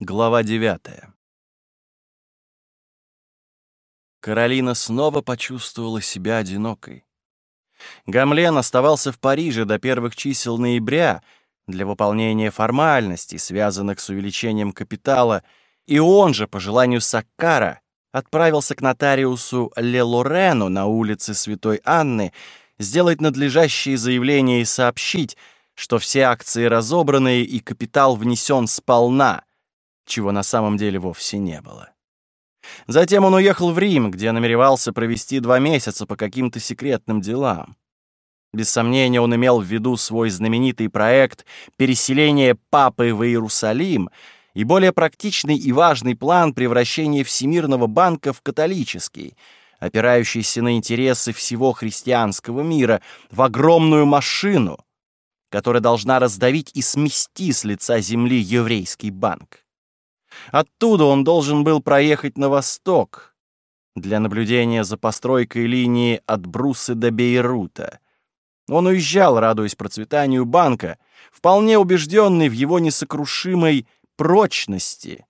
Глава 9 Каролина снова почувствовала себя одинокой. Гамлен оставался в Париже до первых чисел ноября для выполнения формальностей, связанных с увеличением капитала, и он же, по желанию Саккара, отправился к нотариусу Ле Лорену на улице Святой Анны сделать надлежащие заявления и сообщить, что все акции разобраны и капитал внесен сполна, чего на самом деле вовсе не было. Затем он уехал в Рим, где намеревался провести два месяца по каким-то секретным делам. Без сомнения, он имел в виду свой знаменитый проект переселения Папы в Иерусалим и более практичный и важный план превращения Всемирного банка в католический, опирающийся на интересы всего христианского мира, в огромную машину, которая должна раздавить и смести с лица земли еврейский банк. Оттуда он должен был проехать на восток для наблюдения за постройкой линии от Брусы до Бейрута. Он уезжал, радуясь процветанию банка, вполне убежденный в его несокрушимой прочности.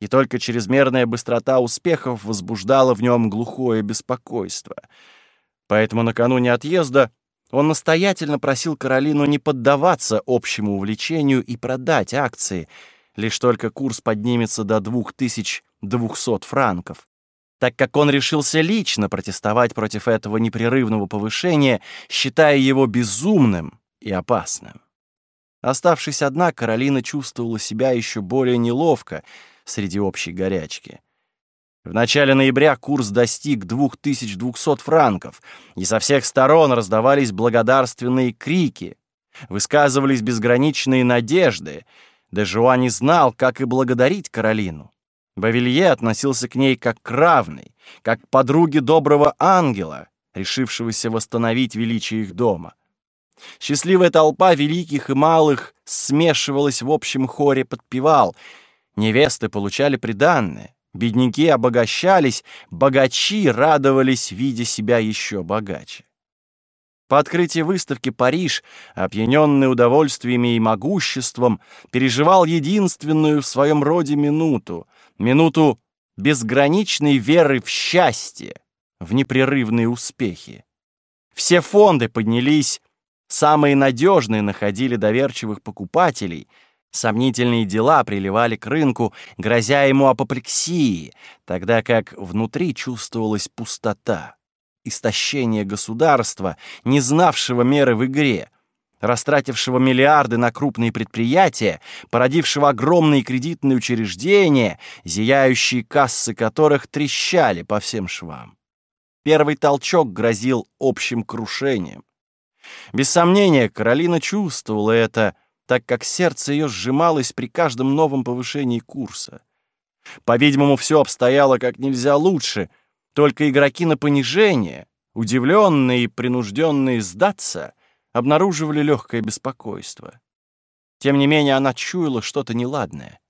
И только чрезмерная быстрота успехов возбуждала в нем глухое беспокойство. Поэтому накануне отъезда он настоятельно просил Каролину не поддаваться общему увлечению и продать акции — лишь только курс поднимется до 2200 франков, так как он решился лично протестовать против этого непрерывного повышения, считая его безумным и опасным. Оставшись одна, Каролина чувствовала себя еще более неловко среди общей горячки. В начале ноября курс достиг 2200 франков, и со всех сторон раздавались благодарственные крики, высказывались безграничные надежды — Дежуа не знал, как и благодарить Каролину. Бавилье относился к ней как к равной, как к подруге доброго ангела, решившегося восстановить величие их дома. Счастливая толпа великих и малых смешивалась в общем хоре подпевал. Невесты получали приданное, бедняки обогащались, богачи радовались, видя себя еще богаче. По открытии выставки Париж, опьяненный удовольствиями и могуществом, переживал единственную в своем роде минуту, минуту безграничной веры в счастье, в непрерывные успехи. Все фонды поднялись, самые надежные находили доверчивых покупателей, сомнительные дела приливали к рынку, грозя ему апоплексией, тогда как внутри чувствовалась пустота истощение государства, не знавшего меры в игре, растратившего миллиарды на крупные предприятия, породившего огромные кредитные учреждения, зияющие кассы которых трещали по всем швам. Первый толчок грозил общим крушением. Без сомнения, Каролина чувствовала это, так как сердце ее сжималось при каждом новом повышении курса. По-видимому, все обстояло как нельзя лучше — только игроки на понижение, удивленные и принужденные сдаться, обнаруживали легкое беспокойство. Тем не менее, она чуяла что-то неладное,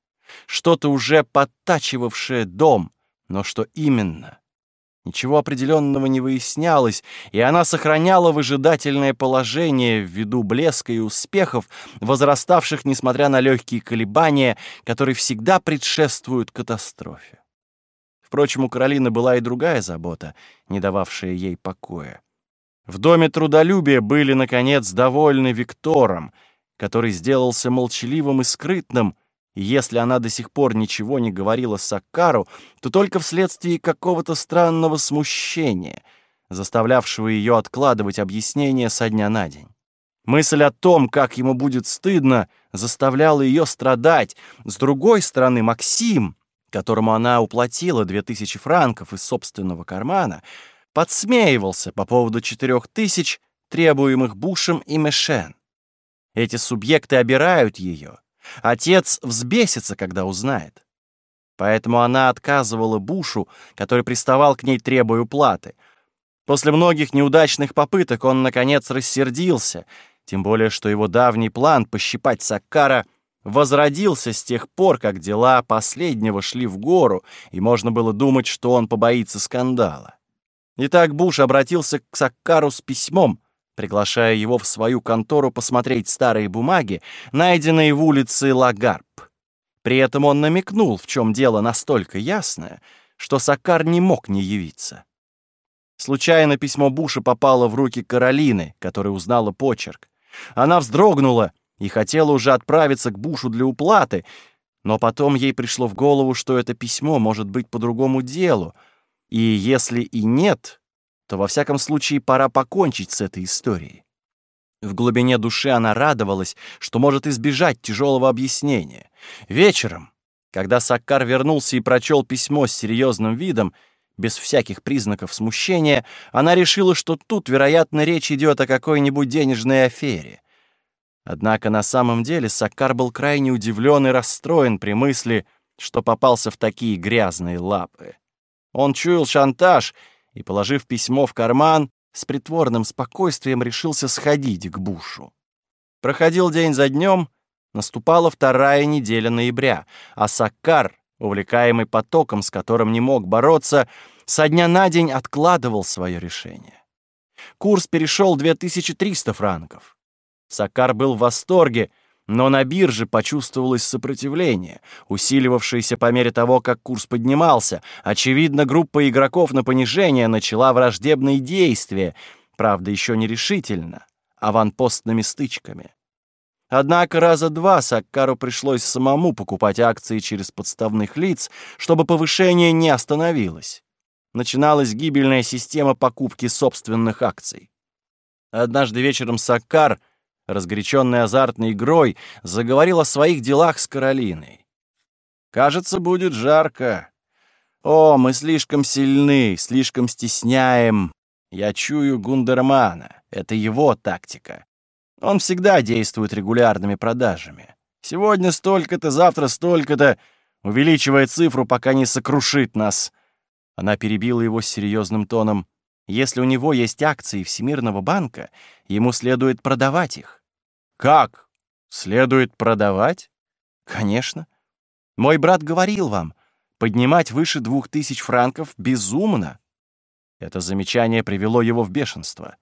что-то уже подтачивавшее дом, но что именно? Ничего определенного не выяснялось, и она сохраняла выжидательное положение ввиду блеска и успехов, возраставших, несмотря на легкие колебания, которые всегда предшествуют катастрофе. Впрочем, у Каролины была и другая забота, не дававшая ей покоя. В доме трудолюбия были, наконец, довольны Виктором, который сделался молчаливым и скрытным, и если она до сих пор ничего не говорила Саккару, то только вследствие какого-то странного смущения, заставлявшего ее откладывать объяснение со дня на день. Мысль о том, как ему будет стыдно, заставляла ее страдать. С другой стороны, Максим, которому она уплатила две тысячи франков из собственного кармана, подсмеивался по поводу четырех тысяч, требуемых Бушем и Мешен. Эти субъекты обирают ее. Отец взбесится, когда узнает. Поэтому она отказывала Бушу, который приставал к ней, требуя уплаты. После многих неудачных попыток он, наконец, рассердился, тем более, что его давний план пощипать Саккара возродился с тех пор, как дела последнего шли в гору, и можно было думать, что он побоится скандала. Итак, Буш обратился к Саккару с письмом, приглашая его в свою контору посмотреть старые бумаги, найденные в улице Лагарп. При этом он намекнул, в чем дело настолько ясное, что Сакар не мог не явиться. Случайно письмо Буша попало в руки Каролины, которая узнала почерк. Она вздрогнула и хотела уже отправиться к Бушу для уплаты, но потом ей пришло в голову, что это письмо может быть по другому делу, и если и нет, то во всяком случае пора покончить с этой историей. В глубине души она радовалась, что может избежать тяжелого объяснения. Вечером, когда Саккар вернулся и прочел письмо с серьезным видом, без всяких признаков смущения, она решила, что тут, вероятно, речь идет о какой-нибудь денежной афере. Однако на самом деле Саккар был крайне удивлен и расстроен при мысли, что попался в такие грязные лапы. Он чуял шантаж и, положив письмо в карман, с притворным спокойствием решился сходить к Бушу. Проходил день за днем, наступала вторая неделя ноября, а Саккар, увлекаемый потоком, с которым не мог бороться, со дня на день откладывал свое решение. Курс перешел 2300 франков. Сакар был в восторге, но на бирже почувствовалось сопротивление, усиливавшееся по мере того, как курс поднимался. Очевидно, группа игроков на понижение начала враждебные действия, правда, еще не решительно, аванпостными стычками. Однако раза два Саккару пришлось самому покупать акции через подставных лиц, чтобы повышение не остановилось. Начиналась гибельная система покупки собственных акций. Однажды вечером Саккар — разгоряченный азартной игрой, заговорил о своих делах с Каролиной. «Кажется, будет жарко. О, мы слишком сильны, слишком стесняем. Я чую Гундермана. Это его тактика. Он всегда действует регулярными продажами. Сегодня столько-то, завтра столько-то, увеличивая цифру, пока не сокрушит нас». Она перебила его серьезным тоном. Если у него есть акции Всемирного банка, ему следует продавать их. Как? Следует продавать? Конечно. Мой брат говорил вам, поднимать выше двух тысяч франков безумно. Это замечание привело его в бешенство.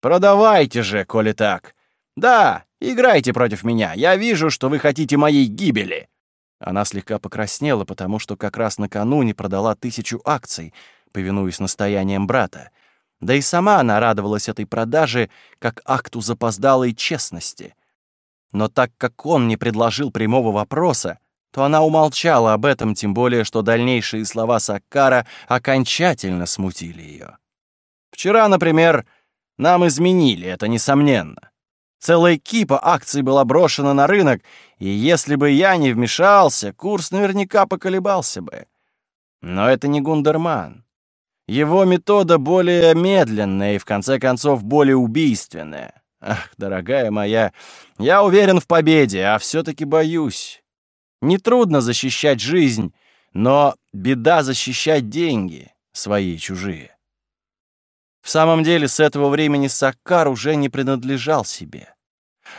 «Продавайте же, коли так! Да, играйте против меня, я вижу, что вы хотите моей гибели!» Она слегка покраснела, потому что как раз накануне продала тысячу акций, повинуясь настояниям брата. Да и сама она радовалась этой продаже как акту запоздалой честности. Но так как он не предложил прямого вопроса, то она умолчала об этом, тем более, что дальнейшие слова Саккара окончательно смутили ее. «Вчера, например, нам изменили, это несомненно. Целая кипа акций была брошена на рынок, и если бы я не вмешался, курс наверняка поколебался бы. Но это не Гундерман. Его метода более медленная и, в конце концов, более убийственная. Ах, дорогая моя, я уверен в победе, а все-таки боюсь. Нетрудно защищать жизнь, но беда защищать деньги, свои чужие. В самом деле, с этого времени Саккар уже не принадлежал себе.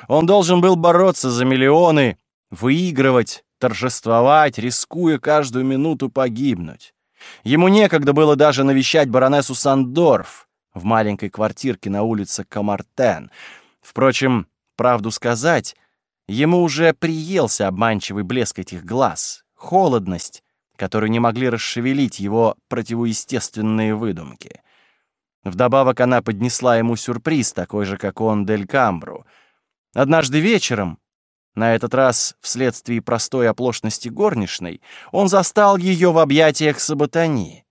Он должен был бороться за миллионы, выигрывать, торжествовать, рискуя каждую минуту погибнуть. Ему некогда было даже навещать баронессу Сандорф в маленькой квартирке на улице Камартен. Впрочем, правду сказать, ему уже приелся обманчивый блеск этих глаз, холодность, которую не могли расшевелить его противоестественные выдумки. Вдобавок она поднесла ему сюрприз, такой же, как он Дель Камбру. Однажды вечером, на этот раз, вследствие простой оплошности горничной, он застал ее в объятиях Саботани.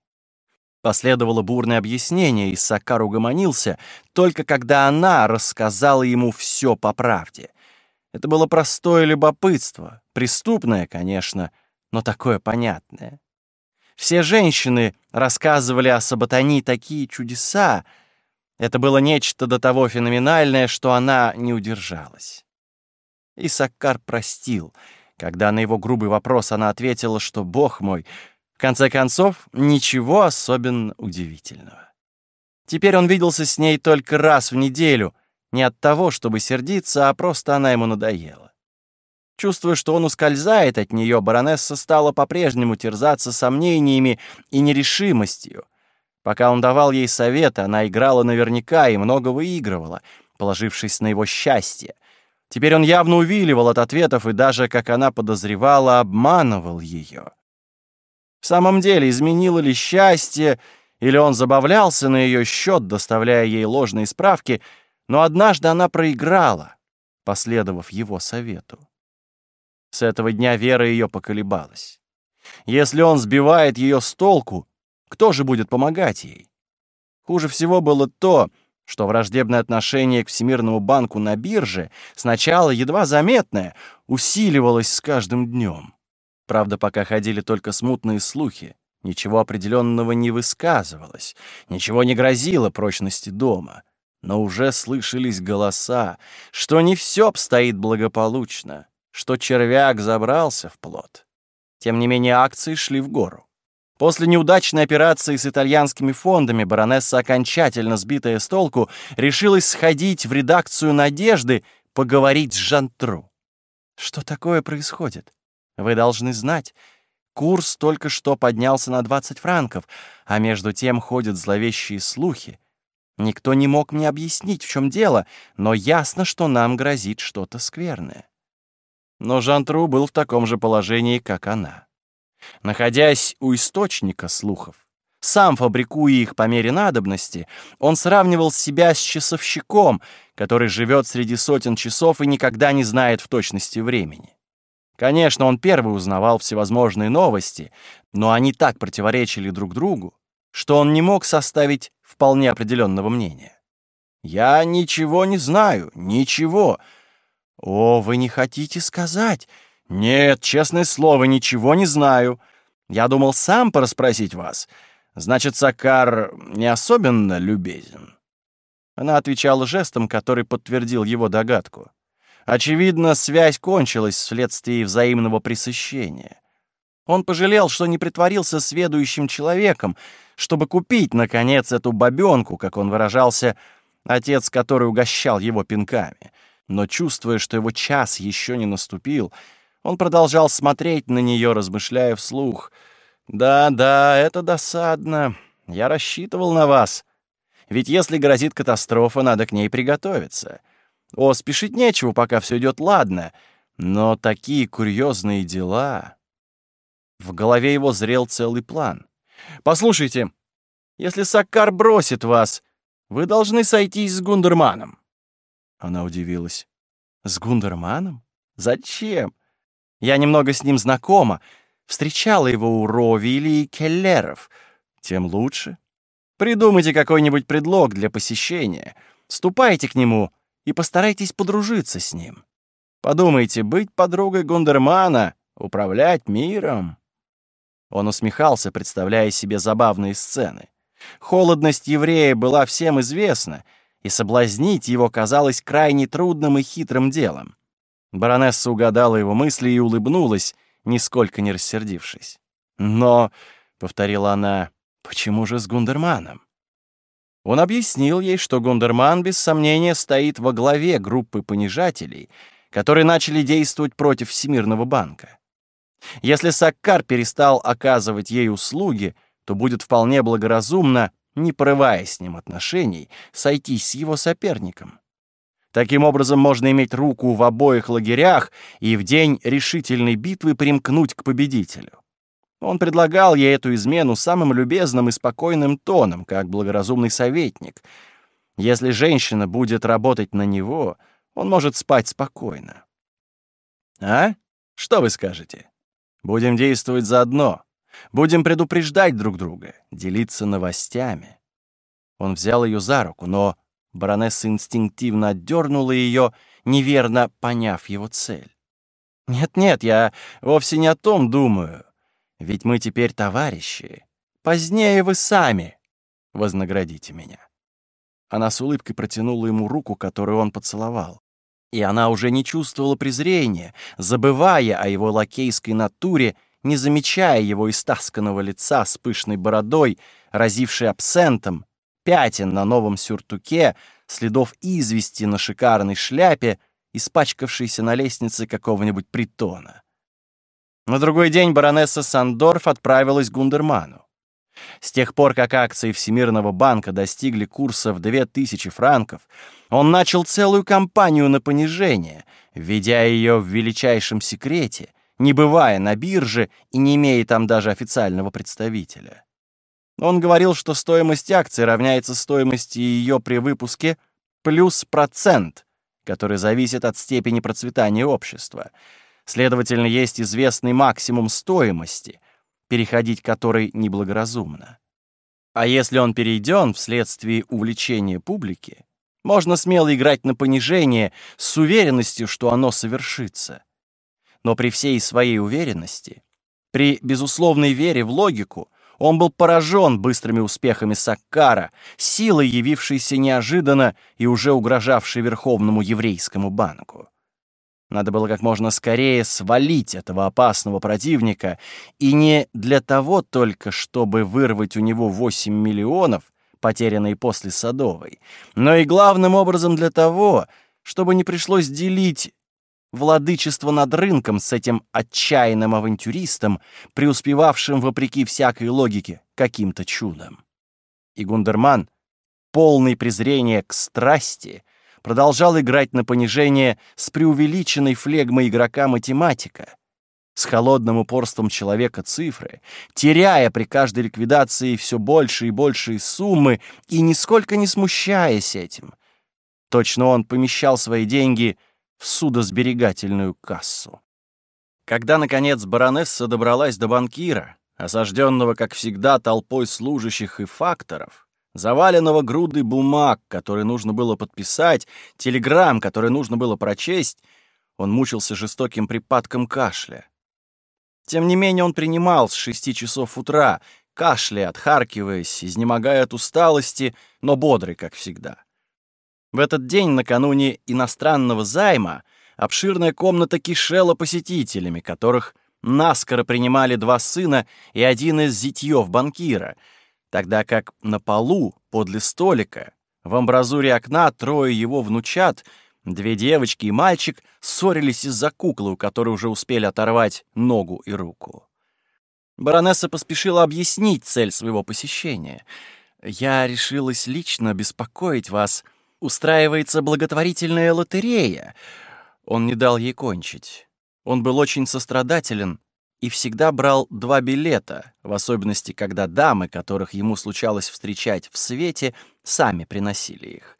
Последовало бурное объяснение, и Сакар угомонился, только когда она рассказала ему все по правде. Это было простое любопытство, преступное, конечно, но такое понятное. Все женщины рассказывали о Саботани такие чудеса. Это было нечто до того феноменальное, что она не удержалась. И Саккар простил. Когда на его грубый вопрос она ответила, что «Бог мой», в конце концов, ничего особенно удивительного. Теперь он виделся с ней только раз в неделю, не от того, чтобы сердиться, а просто она ему надоела. Чувствуя, что он ускользает от нее, баронесса стала по-прежнему терзаться сомнениями и нерешимостью. Пока он давал ей советы, она играла наверняка и много выигрывала, положившись на его счастье. Теперь он явно увиливал от ответов и даже, как она подозревала, обманывал ее. В самом деле, изменило ли счастье, или он забавлялся на ее счет, доставляя ей ложные справки, но однажды она проиграла, последовав его совету. С этого дня вера ее поколебалась. Если он сбивает ее с толку, кто же будет помогать ей? Хуже всего было то, что враждебное отношение к Всемирному банку на бирже, сначала едва заметное, усиливалось с каждым днем. Правда, пока ходили только смутные слухи, ничего определенного не высказывалось, ничего не грозило прочности дома. Но уже слышались голоса, что не все обстоит благополучно, что червяк забрался в плод. Тем не менее акции шли в гору. После неудачной операции с итальянскими фондами баронесса, окончательно сбитая с толку, решилась сходить в редакцию «Надежды» поговорить с Жантру. «Что такое происходит? Вы должны знать. Курс только что поднялся на 20 франков, а между тем ходят зловещие слухи. Никто не мог мне объяснить, в чем дело, но ясно, что нам грозит что-то скверное». Но Жантру был в таком же положении, как она. Находясь у источника слухов, сам фабрикуя их по мере надобности, он сравнивал себя с часовщиком, который живет среди сотен часов и никогда не знает в точности времени. Конечно, он первый узнавал всевозможные новости, но они так противоречили друг другу, что он не мог составить вполне определенного мнения. «Я ничего не знаю, ничего». «О, вы не хотите сказать?» «Нет, честное слово, ничего не знаю. Я думал сам порасспросить вас. Значит, Сакар не особенно любезен». Она отвечала жестом, который подтвердил его догадку. Очевидно, связь кончилась вследствие взаимного пресыщения. Он пожалел, что не притворился сведущим человеком, чтобы купить, наконец, эту бабенку, как он выражался, отец, который угощал его пинками. Но, чувствуя, что его час еще не наступил, он продолжал смотреть на нее, размышляя вслух. «Да, да, это досадно. Я рассчитывал на вас. Ведь если грозит катастрофа, надо к ней приготовиться. О, спешить нечего, пока все идет ладно. Но такие курьезные дела...» В голове его зрел целый план. «Послушайте, если Саккар бросит вас, вы должны сойтись с Гундерманом». Она удивилась. «С Гундерманом? Зачем? Я немного с ним знакома, встречала его у Рови или Келлеров. Тем лучше. Придумайте какой-нибудь предлог для посещения. Ступайте к нему и постарайтесь подружиться с ним. Подумайте, быть подругой Гундермана, управлять миром. Он усмехался, представляя себе забавные сцены. Холодность еврея была всем известна, и соблазнить его казалось крайне трудным и хитрым делом. Баронесса угадала его мысли и улыбнулась, нисколько не рассердившись. «Но», — повторила она, — «почему же с Гундерманом?» Он объяснил ей, что Гундерман, без сомнения, стоит во главе группы понижателей, которые начали действовать против Всемирного банка. Если Саккар перестал оказывать ей услуги, то будет вполне благоразумно, не порывая с ним отношений, сойтись с его соперником. Таким образом, можно иметь руку в обоих лагерях и в день решительной битвы примкнуть к победителю. Он предлагал ей эту измену самым любезным и спокойным тоном, как благоразумный советник. Если женщина будет работать на него, он может спать спокойно. А? Что вы скажете? Будем действовать заодно. Будем предупреждать друг друга, делиться новостями. Он взял ее за руку, но Баронесса инстинктивно отдернула ее, неверно поняв его цель. «Нет-нет, я вовсе не о том думаю. Ведь мы теперь товарищи. Позднее вы сами вознаградите меня». Она с улыбкой протянула ему руку, которую он поцеловал. И она уже не чувствовала презрения, забывая о его лакейской натуре, не замечая его истасканного лица с пышной бородой, разившей абсентом, пятен на новом сюртуке, следов извести на шикарной шляпе, испачкавшейся на лестнице какого-нибудь притона. На другой день баронесса Сандорф отправилась к Гундерману. С тех пор, как акции Всемирного банка достигли курса в 2000 франков, он начал целую кампанию на понижение, введя ее в величайшем секрете, не бывая на бирже и не имея там даже официального представителя. Он говорил, что стоимость акций равняется стоимости ее при выпуске плюс процент, который зависит от степени процветания общества. Следовательно, есть известный максимум стоимости — переходить которой неблагоразумно. А если он перейден вследствие увлечения публики, можно смело играть на понижение с уверенностью, что оно совершится. Но при всей своей уверенности, при безусловной вере в логику, он был поражен быстрыми успехами Саккара, силой, явившейся неожиданно и уже угрожавшей Верховному еврейскому банку. Надо было как можно скорее свалить этого опасного противника, и не для того только, чтобы вырвать у него 8 миллионов, потерянные после Садовой, но и главным образом для того, чтобы не пришлось делить владычество над рынком с этим отчаянным авантюристом, преуспевавшим вопреки всякой логике каким-то чудом. И Гундерман, полный презрения к страсти, продолжал играть на понижение с преувеличенной флегмой игрока-математика, с холодным упорством человека цифры, теряя при каждой ликвидации все больше и большие суммы и нисколько не смущаясь этим. Точно он помещал свои деньги в судосберегательную кассу. Когда, наконец, баронесса добралась до банкира, осажденного, как всегда, толпой служащих и факторов, заваленного груды бумаг, которые нужно было подписать, телеграмм, которые нужно было прочесть, он мучился жестоким припадком кашля. Тем не менее он принимал с шести часов утра, кашляя, отхаркиваясь, изнемогая от усталости, но бодрый, как всегда. В этот день, накануне иностранного займа, обширная комната кишела посетителями, которых наскоро принимали два сына и один из зятьев банкира — тогда как на полу, подле столика, в амбразуре окна трое его внучат, две девочки и мальчик, ссорились из-за куклы, у которой уже успели оторвать ногу и руку. Баронесса поспешила объяснить цель своего посещения. «Я решилась лично беспокоить вас. Устраивается благотворительная лотерея». Он не дал ей кончить. Он был очень сострадателен и всегда брал два билета, в особенности, когда дамы, которых ему случалось встречать в свете, сами приносили их.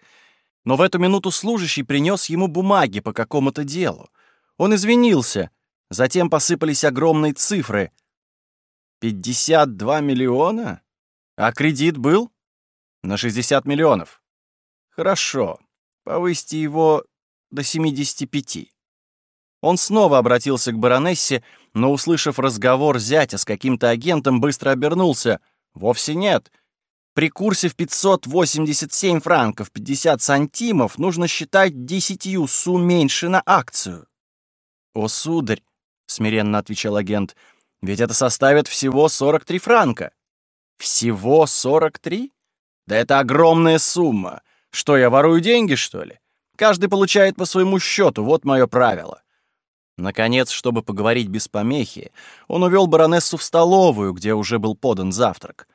Но в эту минуту служащий принес ему бумаги по какому-то делу. Он извинился, затем посыпались огромные цифры. «Пятьдесят два миллиона? А кредит был?» «На шестьдесят миллионов». «Хорошо, повысьте его до семидесяти пяти». Он снова обратился к баронессе, но, услышав разговор зятя с каким-то агентом, быстро обернулся. «Вовсе нет. При курсе в 587 франков 50 сантимов нужно считать десятью су меньше на акцию». «О, сударь», — смиренно отвечал агент, — «ведь это составит всего 43 франка». «Всего 43? Да это огромная сумма. Что, я ворую деньги, что ли? Каждый получает по своему счету, вот мое правило». Наконец, чтобы поговорить без помехи, он увел баронессу в столовую, где уже был подан завтрак.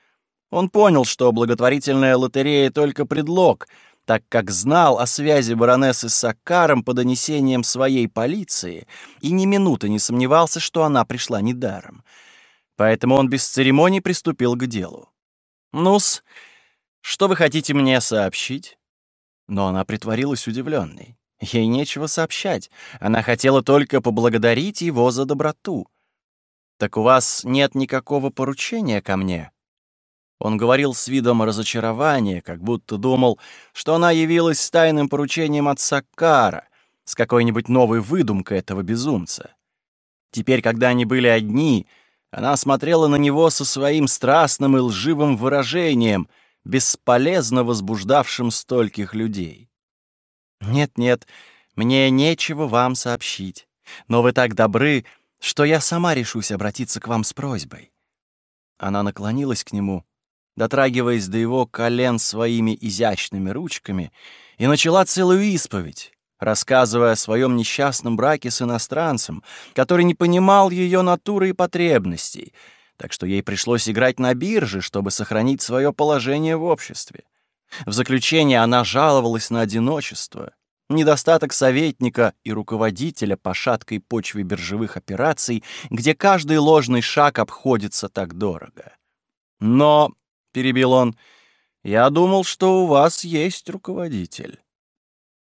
Он понял, что благотворительная лотерея — только предлог, так как знал о связи баронессы с Саккаром по донесениям своей полиции и ни минуты не сомневался, что она пришла недаром. Поэтому он без церемоний приступил к делу. «Ну-с, что вы хотите мне сообщить?» Но она притворилась удивленной. Ей нечего сообщать. Она хотела только поблагодарить его за доброту. «Так у вас нет никакого поручения ко мне?» Он говорил с видом разочарования, как будто думал, что она явилась с тайным поручением от Саккара, с какой-нибудь новой выдумкой этого безумца. Теперь, когда они были одни, она смотрела на него со своим страстным и лживым выражением, бесполезно возбуждавшим стольких людей. «Нет-нет, мне нечего вам сообщить, но вы так добры, что я сама решусь обратиться к вам с просьбой». Она наклонилась к нему, дотрагиваясь до его колен своими изящными ручками, и начала целую исповедь, рассказывая о своем несчастном браке с иностранцем, который не понимал ее натуры и потребностей, так что ей пришлось играть на бирже, чтобы сохранить свое положение в обществе. В заключение она жаловалась на одиночество, недостаток советника и руководителя по шаткой почве биржевых операций, где каждый ложный шаг обходится так дорого. «Но», — перебил он, — «я думал, что у вас есть руководитель».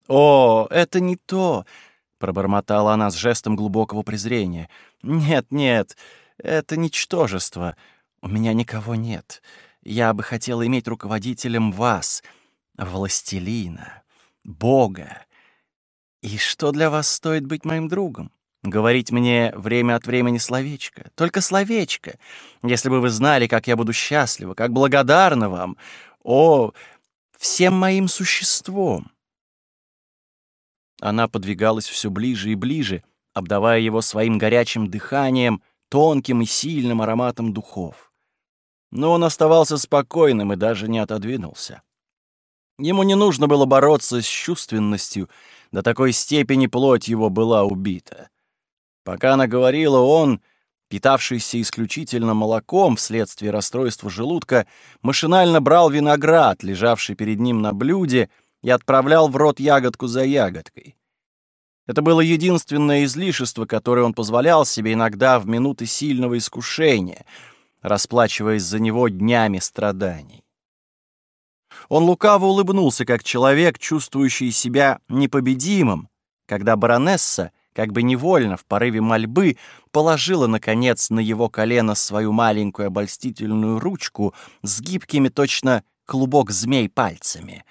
«О, это не то», — пробормотала она с жестом глубокого презрения. «Нет, нет, это ничтожество. У меня никого нет. Я бы хотела иметь руководителем вас, властелина, Бога. И что для вас стоит быть моим другом? Говорить мне время от времени словечко, только словечко. Если бы вы знали, как я буду счастлива, как благодарна вам, о, всем моим существом. Она подвигалась все ближе и ближе, обдавая его своим горячим дыханием, тонким и сильным ароматом духов. Но он оставался спокойным и даже не отодвинулся. Ему не нужно было бороться с чувственностью, до такой степени плоть его была убита. Пока она говорила, он, питавшийся исключительно молоком вследствие расстройства желудка, машинально брал виноград, лежавший перед ним на блюде, и отправлял в рот ягодку за ягодкой. Это было единственное излишество, которое он позволял себе иногда в минуты сильного искушения, расплачиваясь за него днями страданий. Он лукаво улыбнулся, как человек, чувствующий себя непобедимым, когда баронесса, как бы невольно, в порыве мольбы, положила, наконец, на его колено свою маленькую обольстительную ручку с гибкими точно клубок змей пальцами.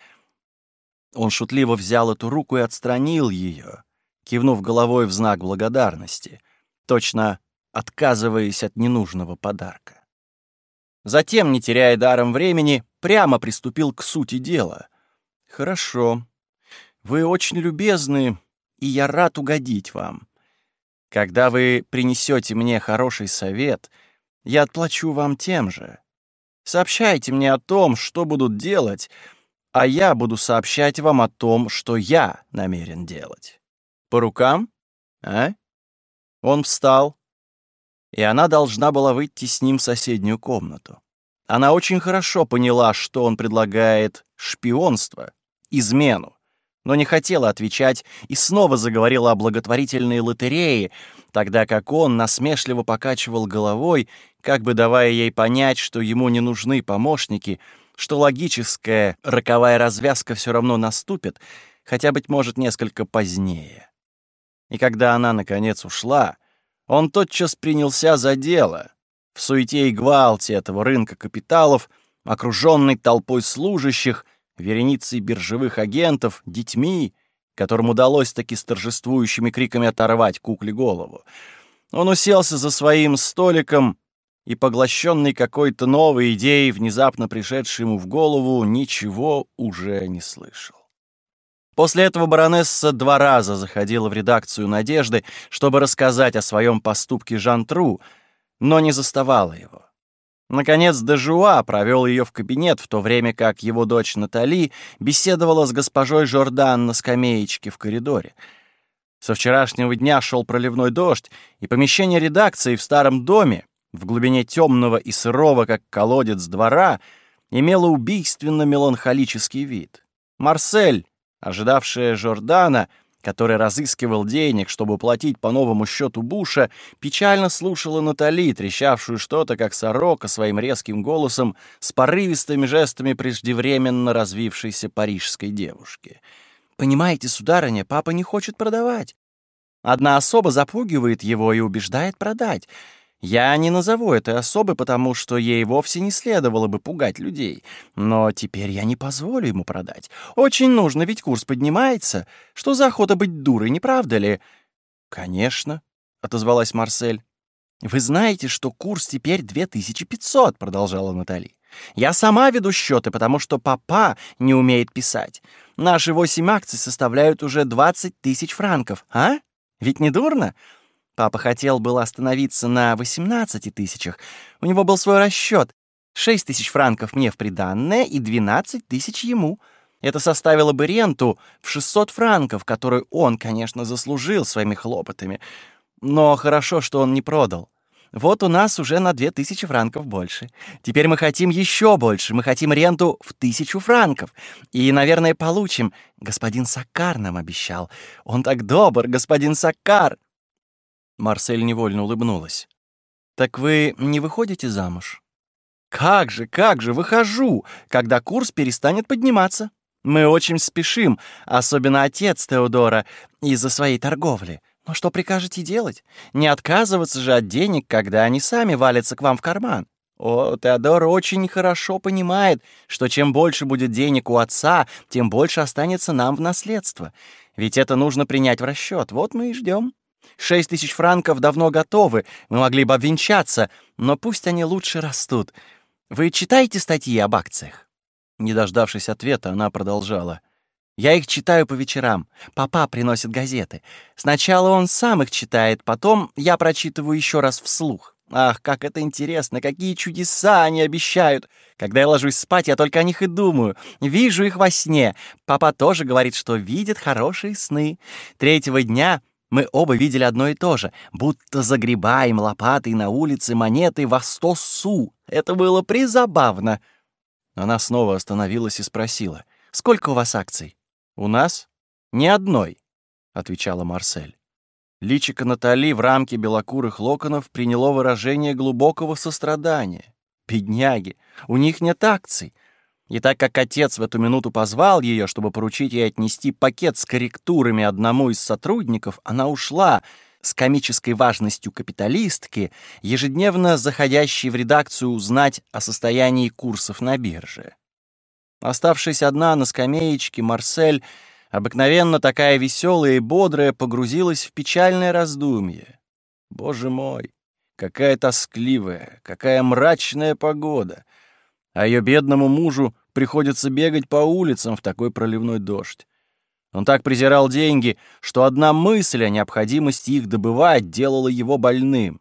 Он шутливо взял эту руку и отстранил ее, кивнув головой в знак благодарности, точно отказываясь от ненужного подарка. Затем, не теряя даром времени, прямо приступил к сути дела. «Хорошо. Вы очень любезны, и я рад угодить вам. Когда вы принесете мне хороший совет, я отплачу вам тем же. Сообщайте мне о том, что будут делать, а я буду сообщать вам о том, что я намерен делать. По рукам? А?» Он встал, и она должна была выйти с ним в соседнюю комнату. Она очень хорошо поняла, что он предлагает шпионство, измену, но не хотела отвечать и снова заговорила о благотворительной лотерее, тогда как он насмешливо покачивал головой, как бы давая ей понять, что ему не нужны помощники, что логическая роковая развязка все равно наступит, хотя, быть может, несколько позднее. И когда она, наконец, ушла, он тотчас принялся за дело. В суете и гвалте этого рынка капиталов, окруженный толпой служащих, вереницей биржевых агентов, детьми, которым удалось таки с торжествующими криками оторвать кукле голову. Он уселся за своим столиком и, поглощенный какой-то новой идеей, внезапно пришедшей ему в голову, ничего уже не слышал. После этого баронесса два раза заходила в редакцию «Надежды», чтобы рассказать о своем поступке Жан-Тру, но не заставала его. Наконец, Дежуа провел ее в кабинет, в то время как его дочь Натали беседовала с госпожой Жордан на скамеечке в коридоре. Со вчерашнего дня шел проливной дождь, и помещение редакции в старом доме, в глубине темного и сырого, как колодец двора, имело убийственно меланхолический вид. Марсель, Ожидавшая Жордана, который разыскивал денег, чтобы платить по новому счету Буша, печально слушала Натали, трещавшую что-то, как сорока, своим резким голосом, с порывистыми жестами преждевременно развившейся парижской девушки. «Понимаете, сударыня, папа не хочет продавать. Одна особа запугивает его и убеждает продать. Я не назову этой особы, потому что ей вовсе не следовало бы пугать людей. Но теперь я не позволю ему продать. Очень нужно, ведь курс поднимается. Что за охота быть дурой, не правда ли? «Конечно», — отозвалась Марсель. «Вы знаете, что курс теперь 2500», — продолжала Натали. «Я сама веду счеты, потому что папа не умеет писать. Наши восемь акций составляют уже 20 тысяч франков, а? Ведь не дурно? Папа хотел было остановиться на 18 тысячах. У него был свой расчет. 6 тысяч франков мне в приданное и 12 тысяч ему. Это составило бы ренту в 600 франков, которую он, конечно, заслужил своими хлопотами. Но хорошо, что он не продал. Вот у нас уже на две тысячи франков больше. Теперь мы хотим еще больше. Мы хотим ренту в тысячу франков. И, наверное, получим. Господин Сакар нам обещал. Он так добр, господин Сакар!» Марсель невольно улыбнулась. «Так вы не выходите замуж?» «Как же, как же, выхожу, когда курс перестанет подниматься. Мы очень спешим, особенно отец Теодора, из-за своей торговли. Но что прикажете делать? Не отказываться же от денег, когда они сами валятся к вам в карман. О, Теодор очень хорошо понимает, что чем больше будет денег у отца, тем больше останется нам в наследство. Ведь это нужно принять в расчет. Вот мы и ждем. Шесть тысяч франков давно готовы, мы могли бы обвенчаться, но пусть они лучше растут. Вы читаете статьи об акциях?» Не дождавшись ответа, она продолжала. «Я их читаю по вечерам. Папа приносит газеты. Сначала он сам их читает, потом я прочитываю еще раз вслух. Ах, как это интересно, какие чудеса они обещают. Когда я ложусь спать, я только о них и думаю. Вижу их во сне. Папа тоже говорит, что видит хорошие сны. Третьего дня мы оба видели одно и то же, будто загребаем лопатой на улице монеты во сто су. Это было призабавно. Она снова остановилась и спросила, «Сколько у вас акций?» «У нас? Ни одной», — отвечала Марсель. Личико Натали в рамке белокурых локонов приняло выражение глубокого сострадания. Бедняги, у них нет акций. И так как отец в эту минуту позвал ее, чтобы поручить ей отнести пакет с корректурами одному из сотрудников, она ушла с комической важностью капиталистки, ежедневно заходящей в редакцию узнать о состоянии курсов на бирже. Оставшись одна на скамеечке, Марсель, обыкновенно такая веселая и бодрая, погрузилась в печальное раздумье. Боже мой, какая тоскливая, какая мрачная погода! А ее бедному мужу приходится бегать по улицам в такой проливной дождь. Он так презирал деньги, что одна мысль о необходимости их добывать делала его больным.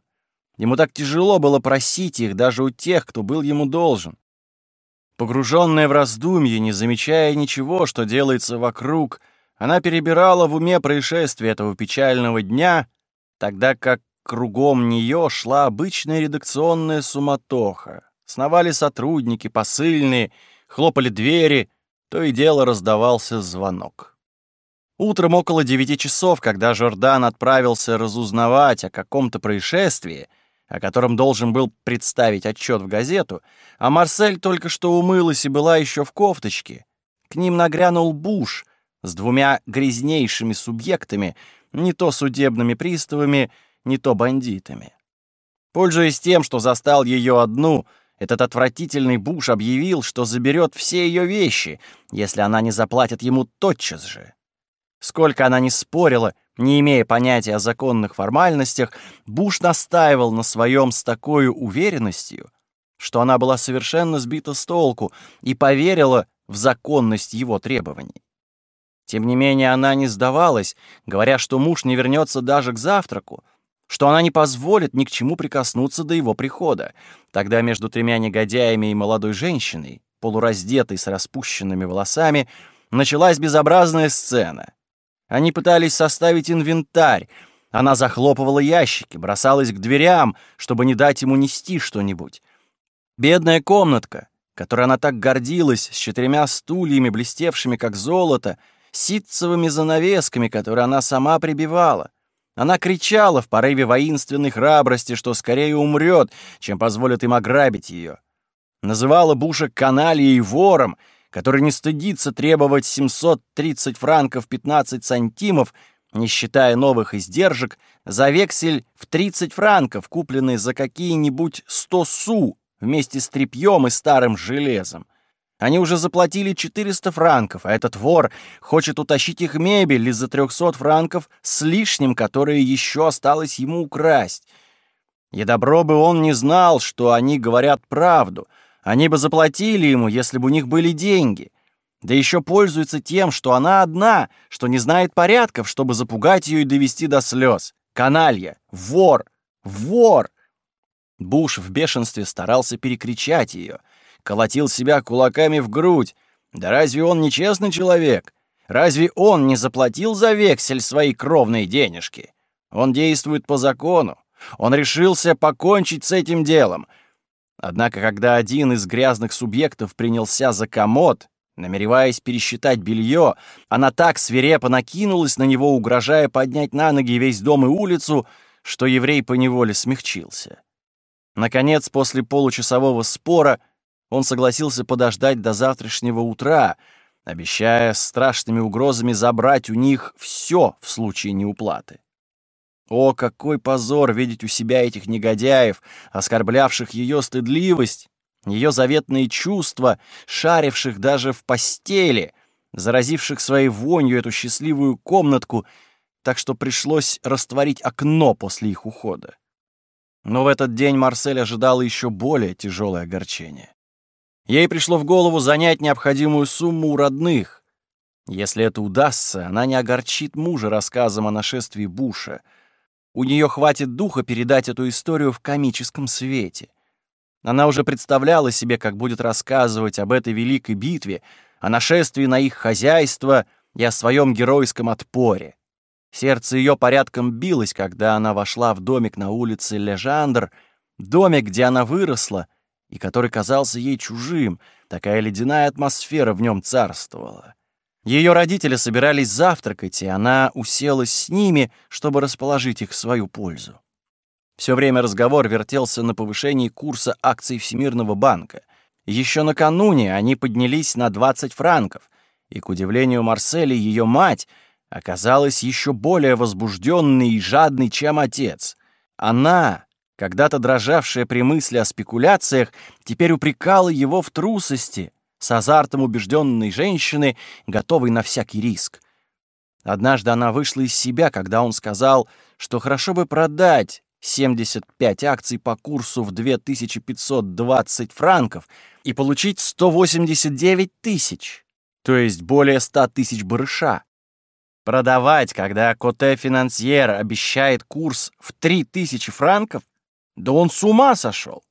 Ему так тяжело было просить их даже у тех, кто был ему должен. Погруженная в раздумье, не замечая ничего, что делается вокруг, она перебирала в уме происшествия этого печального дня, тогда как кругом нее шла обычная редакционная суматоха. Сновали сотрудники, посыльные, хлопали двери, то и дело раздавался звонок. Утром около девяти часов, когда Жордан отправился разузнавать о каком-то происшествии, о котором должен был представить отчет в газету, а Марсель только что умылась и была еще в кофточке, к ним нагрянул Буш с двумя грязнейшими субъектами, не то судебными приставами, не то бандитами. Пользуясь тем, что застал ее одну, этот отвратительный Буш объявил, что заберет все ее вещи, если она не заплатит ему тотчас же. Сколько она не спорила, не имея понятия о законных формальностях, Буш настаивал на своем с такой уверенностью, что она была совершенно сбита с толку и поверила в законность его требований. Тем не менее, она не сдавалась, говоря, что муж не вернется даже к завтраку, что она не позволит ни к чему прикоснуться до его прихода. Тогда между тремя негодяями и молодой женщиной, полураздетой с распущенными волосами, началась безобразная сцена. Они пытались составить инвентарь. Она захлопывала ящики, бросалась к дверям, чтобы не дать ему нести что-нибудь. Бедная комнатка, которой она так гордилась, с четырьмя стульями, блестевшими как золото, ситцевыми занавесками, которые она сама прибивала. Она кричала в порыве воинственной храбрости, что скорее умрет, чем позволит им ограбить ее. Называла Буша каналией вором, который не стыдится требовать 730 франков 15 сантимов, не считая новых издержек, за вексель в 30 франков, купленный за какие-нибудь 100 су вместе с тряпьем и старым железом. Они уже заплатили 400 франков, а этот вор хочет утащить их мебель из-за 300 франков с лишним, которые еще осталось ему украсть. И добро бы он не знал, что они говорят правду. Они бы заплатили ему, если бы у них были деньги. Да еще пользуется тем, что она одна, что не знает порядков, чтобы запугать ее и довести до слез. Каналья! Вор! Вор! Буш в бешенстве старался перекричать ее — колотил себя кулаками в грудь. Да разве он не честный человек? Разве он не заплатил за вексель свои кровные денежки? Он действует по закону. Он решился покончить с этим делом. Однако, когда один из грязных субъектов принялся за комод, намереваясь пересчитать белье, она так свирепо накинулась на него, угрожая поднять на ноги весь дом и улицу, что еврей поневоле смягчился. Наконец, после получасового спора, он согласился подождать до завтрашнего утра, обещая страшными угрозами забрать у них все в случае неуплаты. О, какой позор видеть у себя этих негодяев, оскорблявших ее стыдливость, ее заветные чувства, шаривших даже в постели, заразивших своей вонью эту счастливую комнатку, так что пришлось растворить окно после их ухода. Но в этот день Марсель ожидала еще более тяжелое огорчение. Ей пришло в голову занять необходимую сумму у родных. Если это удастся, она не огорчит мужа рассказом о нашествии Буша — у нее хватит духа передать эту историю в комическом свете. Она уже представляла себе, как будет рассказывать об этой великой битве, о нашествии на их хозяйство и о своем геройском отпоре. Сердце ее порядком билось, когда она вошла в домик на улице Лежандр, домик, где она выросла, и который казался ей чужим, такая ледяная атмосфера в нем царствовала. Ее родители собирались завтракать, и она уселась с ними, чтобы расположить их в свою пользу. Все время разговор вертелся на повышении курса акций Всемирного банка. Еще накануне они поднялись на 20 франков, и, к удивлению Марсели, ее мать оказалась еще более возбужденной и жадной, чем отец. Она, когда-то дрожавшая при мысли о спекуляциях, теперь упрекала его в трусости — с азартом убежденной женщины, готовой на всякий риск. Однажды она вышла из себя, когда он сказал, что хорошо бы продать 75 акций по курсу в 2520 франков и получить 189 тысяч, то есть более 100 тысяч барыша. Продавать, когда Коте Финансьер обещает курс в 3000 франков? Да он с ума сошел.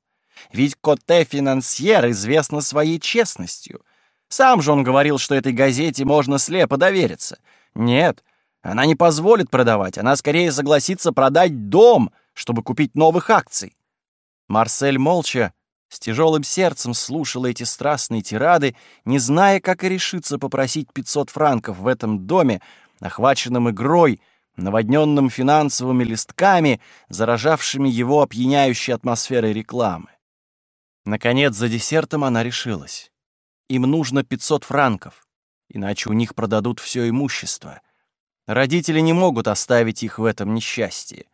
Ведь Коте Финансьер известна своей честностью. Сам же он говорил, что этой газете можно слепо довериться. Нет, она не позволит продавать, она скорее согласится продать дом, чтобы купить новых акций. Марсель молча, с тяжелым сердцем слушала эти страстные тирады, не зная, как и решиться попросить 500 франков в этом доме, охваченном игрой, наводненным финансовыми листками, заражавшими его опьяняющей атмосферой рекламы. Наконец, за десертом она решилась. Им нужно 500 франков, иначе у них продадут все имущество. Родители не могут оставить их в этом несчастье.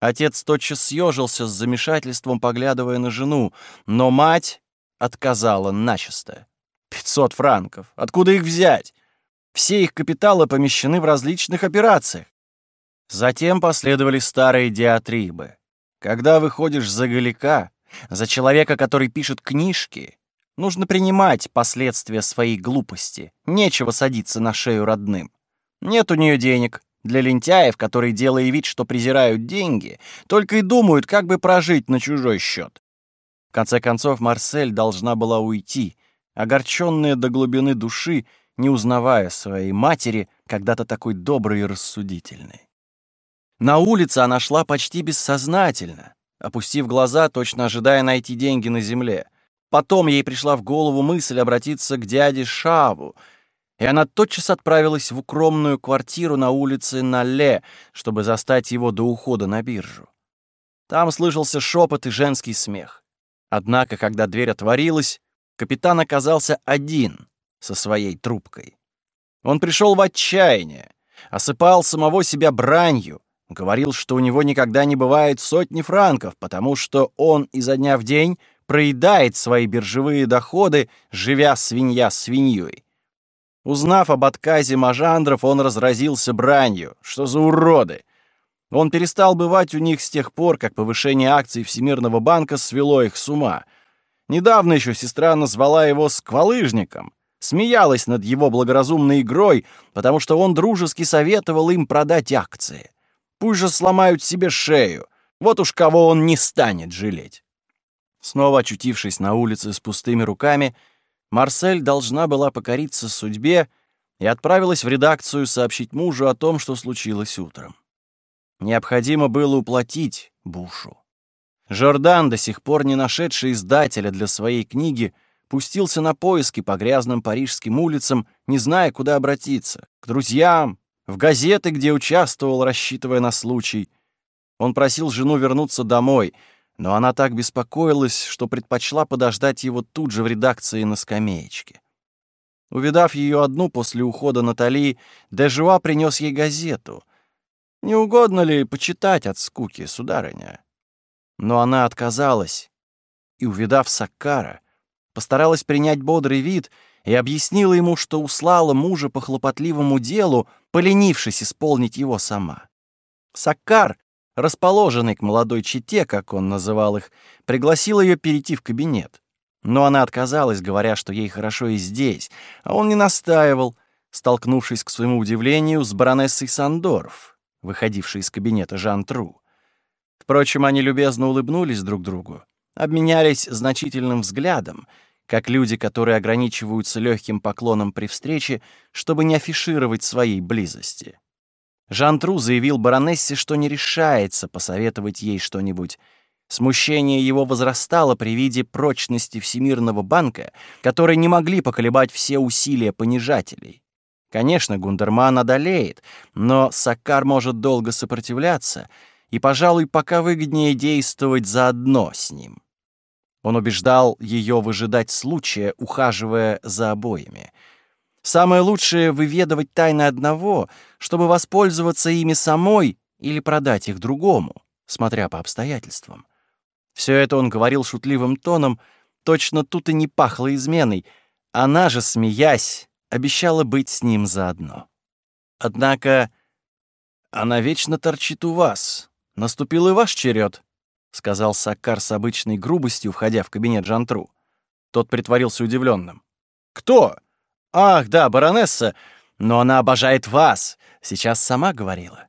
Отец тотчас съежился с замешательством, поглядывая на жену, но мать отказала начисто. 500 франков. Откуда их взять? Все их капиталы помещены в различных операциях. Затем последовали старые диатрибы. Когда выходишь за галика, за человека, который пишет книжки, нужно принимать последствия своей глупости. Нечего садиться на шею родным. Нет у нее денег. Для лентяев, которые, делая вид, что презирают деньги, только и думают, как бы прожить на чужой счет. В конце концов, Марсель должна была уйти, огорченная до глубины души, не узнавая своей матери, когда-то такой доброй и рассудительной. На улице она шла почти бессознательно, опустив глаза, точно ожидая найти деньги на земле. Потом ей пришла в голову мысль обратиться к дяде Шаву, и она тотчас отправилась в укромную квартиру на улице Нале, чтобы застать его до ухода на биржу. Там слышался шепот и женский смех. Однако, когда дверь отворилась, капитан оказался один со своей трубкой. Он пришел в отчаяние, осыпал самого себя бранью, Говорил, что у него никогда не бывает сотни франков, потому что он изо дня в день проедает свои биржевые доходы, живя свинья свиньей. Узнав об отказе Мажандров, он разразился бранью. Что за уроды! Он перестал бывать у них с тех пор, как повышение акций Всемирного банка свело их с ума. Недавно еще сестра назвала его сквалыжником, смеялась над его благоразумной игрой, потому что он дружески советовал им продать акции. Пусть же сломают себе шею. Вот уж кого он не станет жалеть. Снова очутившись на улице с пустыми руками, Марсель должна была покориться судьбе и отправилась в редакцию сообщить мужу о том, что случилось утром. Необходимо было уплатить Бушу. Жордан, до сих пор не нашедший издателя для своей книги, пустился на поиски по грязным парижским улицам, не зная, куда обратиться. К друзьям, в газеты, где участвовал, рассчитывая на случай. Он просил жену вернуться домой, но она так беспокоилась, что предпочла подождать его тут же в редакции на скамеечке. Увидав ее одну после ухода Натали, Дежуа принес ей газету. «Не угодно ли почитать от скуки, сударыня?» Но она отказалась, и, увидав Саккара, постаралась принять бодрый вид и объяснила ему, что услала мужа по хлопотливому делу, поленившись исполнить его сама. Саккар, расположенный к молодой чете, как он называл их, пригласил ее перейти в кабинет. Но она отказалась, говоря, что ей хорошо и здесь, а он не настаивал, столкнувшись, к своему удивлению, с баронессой Сандорф, выходившей из кабинета Жан Тру. Впрочем, они любезно улыбнулись друг другу, обменялись значительным взглядом, как люди, которые ограничиваются легким поклоном при встрече, чтобы не афишировать своей близости. Жан Тру заявил баронессе, что не решается посоветовать ей что-нибудь. Смущение его возрастало при виде прочности Всемирного банка, которые не могли поколебать все усилия понижателей. Конечно, Гундерман одолеет, но Саккар может долго сопротивляться, и, пожалуй, пока выгоднее действовать заодно с ним. Он убеждал ее выжидать случая, ухаживая за обоими. Самое лучшее — выведывать тайны одного, чтобы воспользоваться ими самой или продать их другому, смотря по обстоятельствам. Все это он говорил шутливым тоном, точно тут и не пахло изменой. Она же, смеясь, обещала быть с ним заодно. Однако она вечно торчит у вас. Наступил и ваш черед, — сказал Саккар с обычной грубостью, входя в кабинет Жантру. Тот притворился удивленным. «Кто? Ах, да, баронесса! Но она обожает вас! Сейчас сама говорила».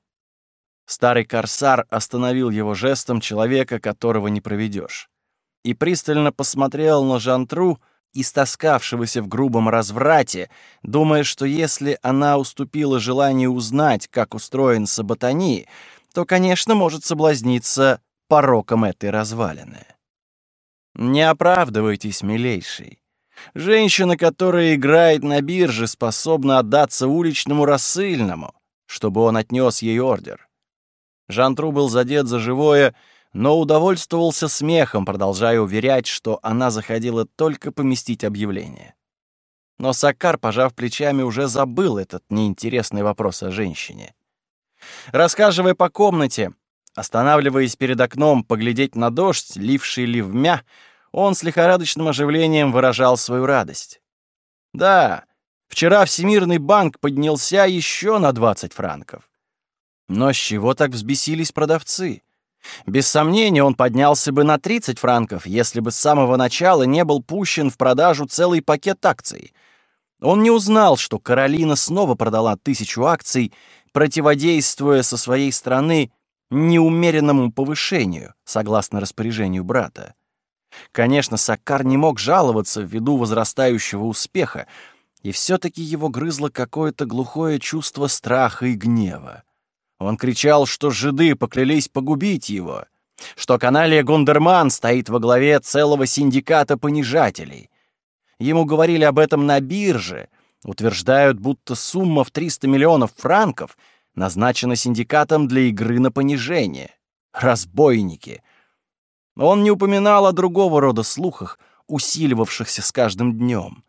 Старый корсар остановил его жестом человека, которого не проведешь, и пристально посмотрел на Жантру, истоскавшегося в грубом разврате, думая, что если она уступила желанию узнать, как устроен Саботани, то, конечно, может соблазниться пороком этой развалины. Не оправдывайтесь, милейший. Женщина, которая играет на бирже, способна отдаться уличному рассыльному, чтобы он отнес ей ордер. Жан-Тру был задет за живое, но удовольствовался смехом, продолжая уверять, что она заходила только поместить объявление. Но Саккар, пожав плечами, уже забыл этот неинтересный вопрос о женщине. Рассказывая по комнате, Останавливаясь перед окном поглядеть на дождь, ливший ливмя, он с лихорадочным оживлением выражал свою радость. Да, вчера Всемирный банк поднялся еще на 20 франков. Но с чего так взбесились продавцы? Без сомнения, он поднялся бы на 30 франков, если бы с самого начала не был пущен в продажу целый пакет акций. Он не узнал, что Каролина снова продала тысячу акций, противодействуя со своей стороны неумеренному повышению, согласно распоряжению брата. Конечно, Саккар не мог жаловаться ввиду возрастающего успеха, и все-таки его грызло какое-то глухое чувство страха и гнева. Он кричал, что жиды поклялись погубить его, что каналия Гундерман стоит во главе целого синдиката понижателей. Ему говорили об этом на бирже, утверждают, будто сумма в 300 миллионов франков — назначена синдикатом для игры на понижение. Разбойники. Он не упоминал о другого рода слухах, усиливавшихся с каждым днем.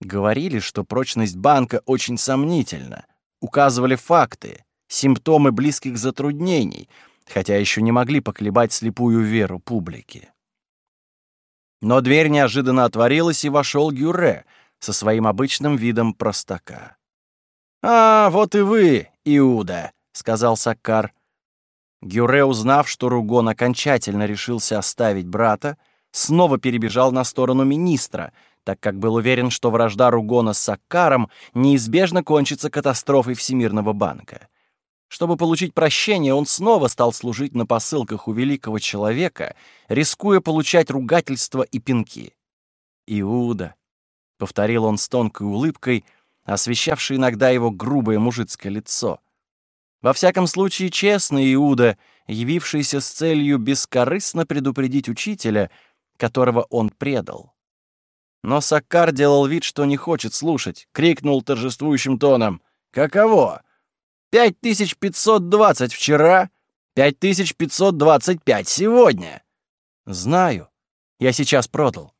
Говорили, что прочность банка очень сомнительна. Указывали факты, симптомы близких затруднений, хотя еще не могли поколебать слепую веру публики. Но дверь неожиданно отворилась, и вошел Гюре со своим обычным видом простака. «А, вот и вы, Иуда», — сказал Саккар. Гюре, узнав, что Ругон окончательно решился оставить брата, снова перебежал на сторону министра, так как был уверен, что вражда Ругона с Саккаром неизбежно кончится катастрофой Всемирного банка. Чтобы получить прощение, он снова стал служить на посылках у великого человека, рискуя получать ругательства и пинки. «Иуда», — повторил он с тонкой улыбкой, — освещавший иногда его грубое мужицкое лицо. Во всяком случае, честный Иуда явившийся с целью бескорыстно предупредить учителя, которого он предал. Но Саккар делал вид, что не хочет слушать, крикнул торжествующим тоном. «Каково? 5520 вчера, 5525 сегодня!» «Знаю. Я сейчас продал».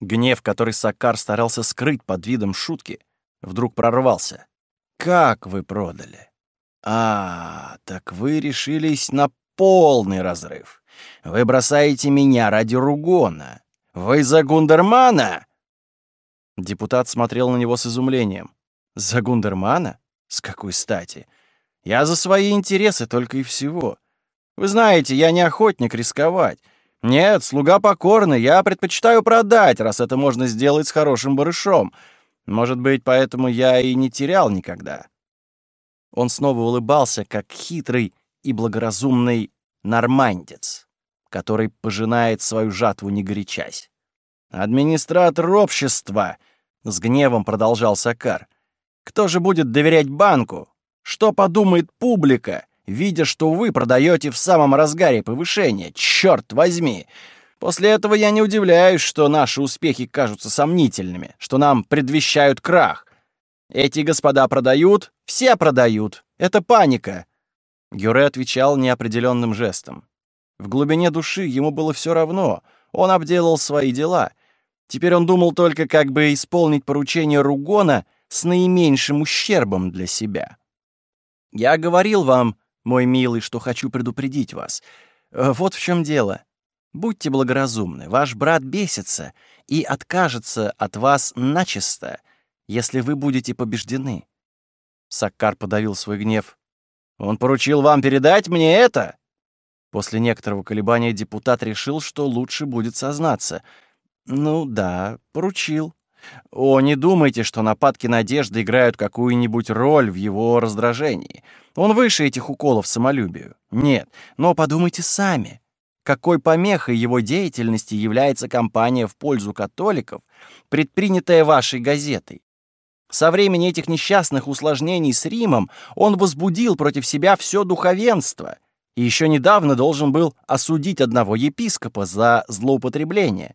Гнев, который Саккар старался скрыть под видом шутки, вдруг прорвался. «Как вы продали?» «А, так вы решились на полный разрыв. Вы бросаете меня ради Ругона. Вы за Гундермана?» Депутат смотрел на него с изумлением. «За Гундермана? С какой стати? Я за свои интересы только и всего. Вы знаете, я не охотник рисковать. Нет, слуга покорный, я предпочитаю продать, раз это можно сделать с хорошим барышом. Может быть, поэтому я и не терял никогда». Он снова улыбался, как хитрый и благоразумный нормандец который пожинает свою жатву не горячась. «Администратор общества!» — с гневом продолжал Сакар. «Кто же будет доверять банку? Что подумает публика, видя, что вы продаете в самом разгаре повышения? Черт возьми! После этого я не удивляюсь, что наши успехи кажутся сомнительными, что нам предвещают крах. Эти господа продают, все продают. Это паника!» Гюре отвечал неопределенным жестом. В глубине души ему было все равно, он обделал свои дела. Теперь он думал только, как бы исполнить поручение Ругона с наименьшим ущербом для себя. «Я говорил вам, мой милый, что хочу предупредить вас. Э, вот в чем дело. Будьте благоразумны, ваш брат бесится и откажется от вас начисто, если вы будете побеждены». Саккар подавил свой гнев. «Он поручил вам передать мне это?» После некоторого колебания депутат решил, что лучше будет сознаться. «Ну да, поручил». О, не думайте, что нападки надежды играют какую-нибудь роль в его раздражении. Он выше этих уколов самолюбию. Нет, но подумайте сами. Какой помехой его деятельности является кампания в пользу католиков, предпринятая вашей газетой? Со времени этих несчастных усложнений с Римом он возбудил против себя все духовенство — и еще недавно должен был осудить одного епископа за злоупотребление.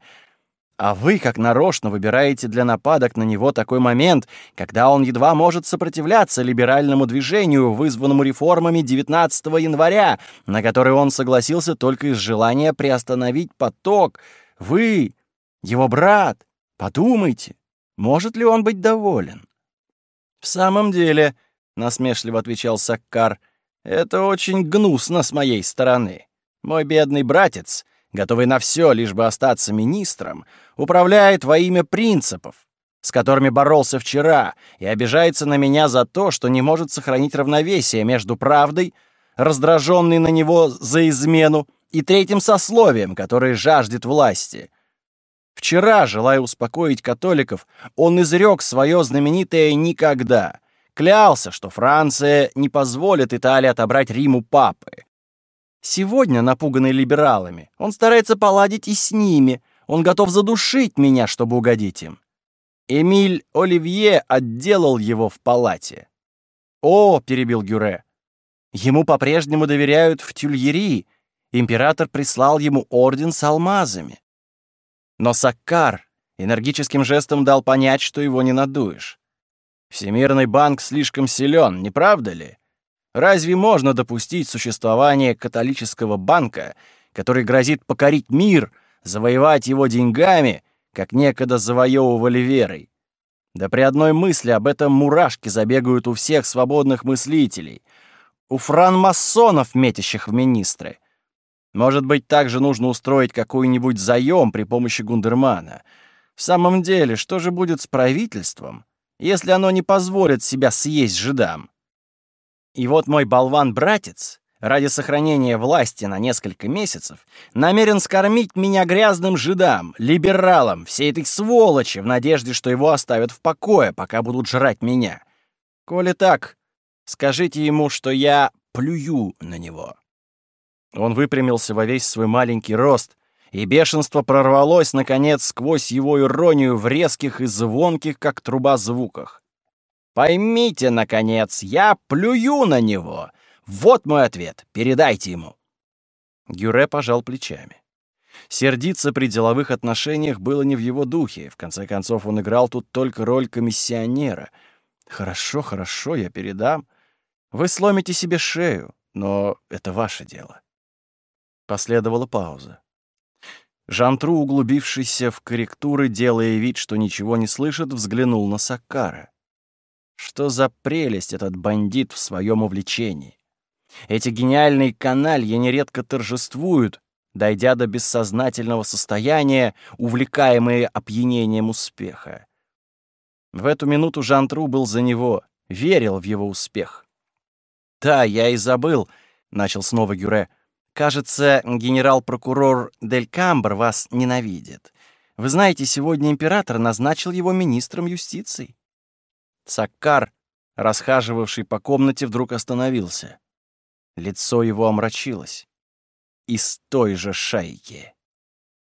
А вы, как нарочно, выбираете для нападок на него такой момент, когда он едва может сопротивляться либеральному движению, вызванному реформами 19 января, на который он согласился только из желания приостановить поток. Вы, его брат, подумайте, может ли он быть доволен? «В самом деле», — насмешливо отвечал Саккар, — это очень гнусно с моей стороны. Мой бедный братец, готовый на все, лишь бы остаться министром, управляет во имя принципов, с которыми боролся вчера, и обижается на меня за то, что не может сохранить равновесие между правдой, раздраженный на него за измену, и третьим сословием, которое жаждет власти. Вчера, желая успокоить католиков, он изрек свое знаменитое «никогда», клялся, что Франция не позволит Италии отобрать Риму папы. Сегодня, напуганный либералами, он старается поладить и с ними. Он готов задушить меня, чтобы угодить им. Эмиль Оливье отделал его в палате. «О!» — перебил Гюре. «Ему по-прежнему доверяют в Тюльери. Император прислал ему орден с алмазами». Но Саккар энергическим жестом дал понять, что его не надуешь. Всемирный банк слишком силен, не правда ли? Разве можно допустить существование католического банка, который грозит покорить мир, завоевать его деньгами, как некогда завоевывали верой? Да при одной мысли об этом мурашки забегают у всех свободных мыслителей, у франмасонов, метящих в министры. Может быть, также нужно устроить какой-нибудь заем при помощи Гундермана. В самом деле, что же будет с правительством? если оно не позволит себя съесть жидам. И вот мой болван-братец, ради сохранения власти на несколько месяцев, намерен скормить меня грязным жидам, либералам, всей этой сволочи, в надежде, что его оставят в покое, пока будут жрать меня. Коли так, скажите ему, что я плюю на него». Он выпрямился во весь свой маленький рост, и бешенство прорвалось, наконец, сквозь его иронию в резких и звонких, как труба, звуках. «Поймите, наконец, я плюю на него! Вот мой ответ. Передайте ему». Гюре пожал плечами. Сердиться при деловых отношениях было не в его духе. В конце концов, он играл тут только роль комиссионера. «Хорошо, хорошо, я передам. Вы сломите себе шею, но это ваше дело». Последовала пауза. Жантру, углубившийся в корректуры, делая вид, что ничего не слышит, взглянул на Саккара. Что за прелесть этот бандит в своем увлечении? Эти гениальные каналья нередко торжествуют, дойдя до бессознательного состояния, увлекаемые опьянением успеха. В эту минуту Жантру был за него, верил в его успех. «Да, я и забыл», — начал снова Гюре. «Кажется, генерал-прокурор Дель Камбр вас ненавидит. Вы знаете, сегодня император назначил его министром юстиции». Саккар, расхаживавший по комнате, вдруг остановился. Лицо его омрачилось из той же шайки.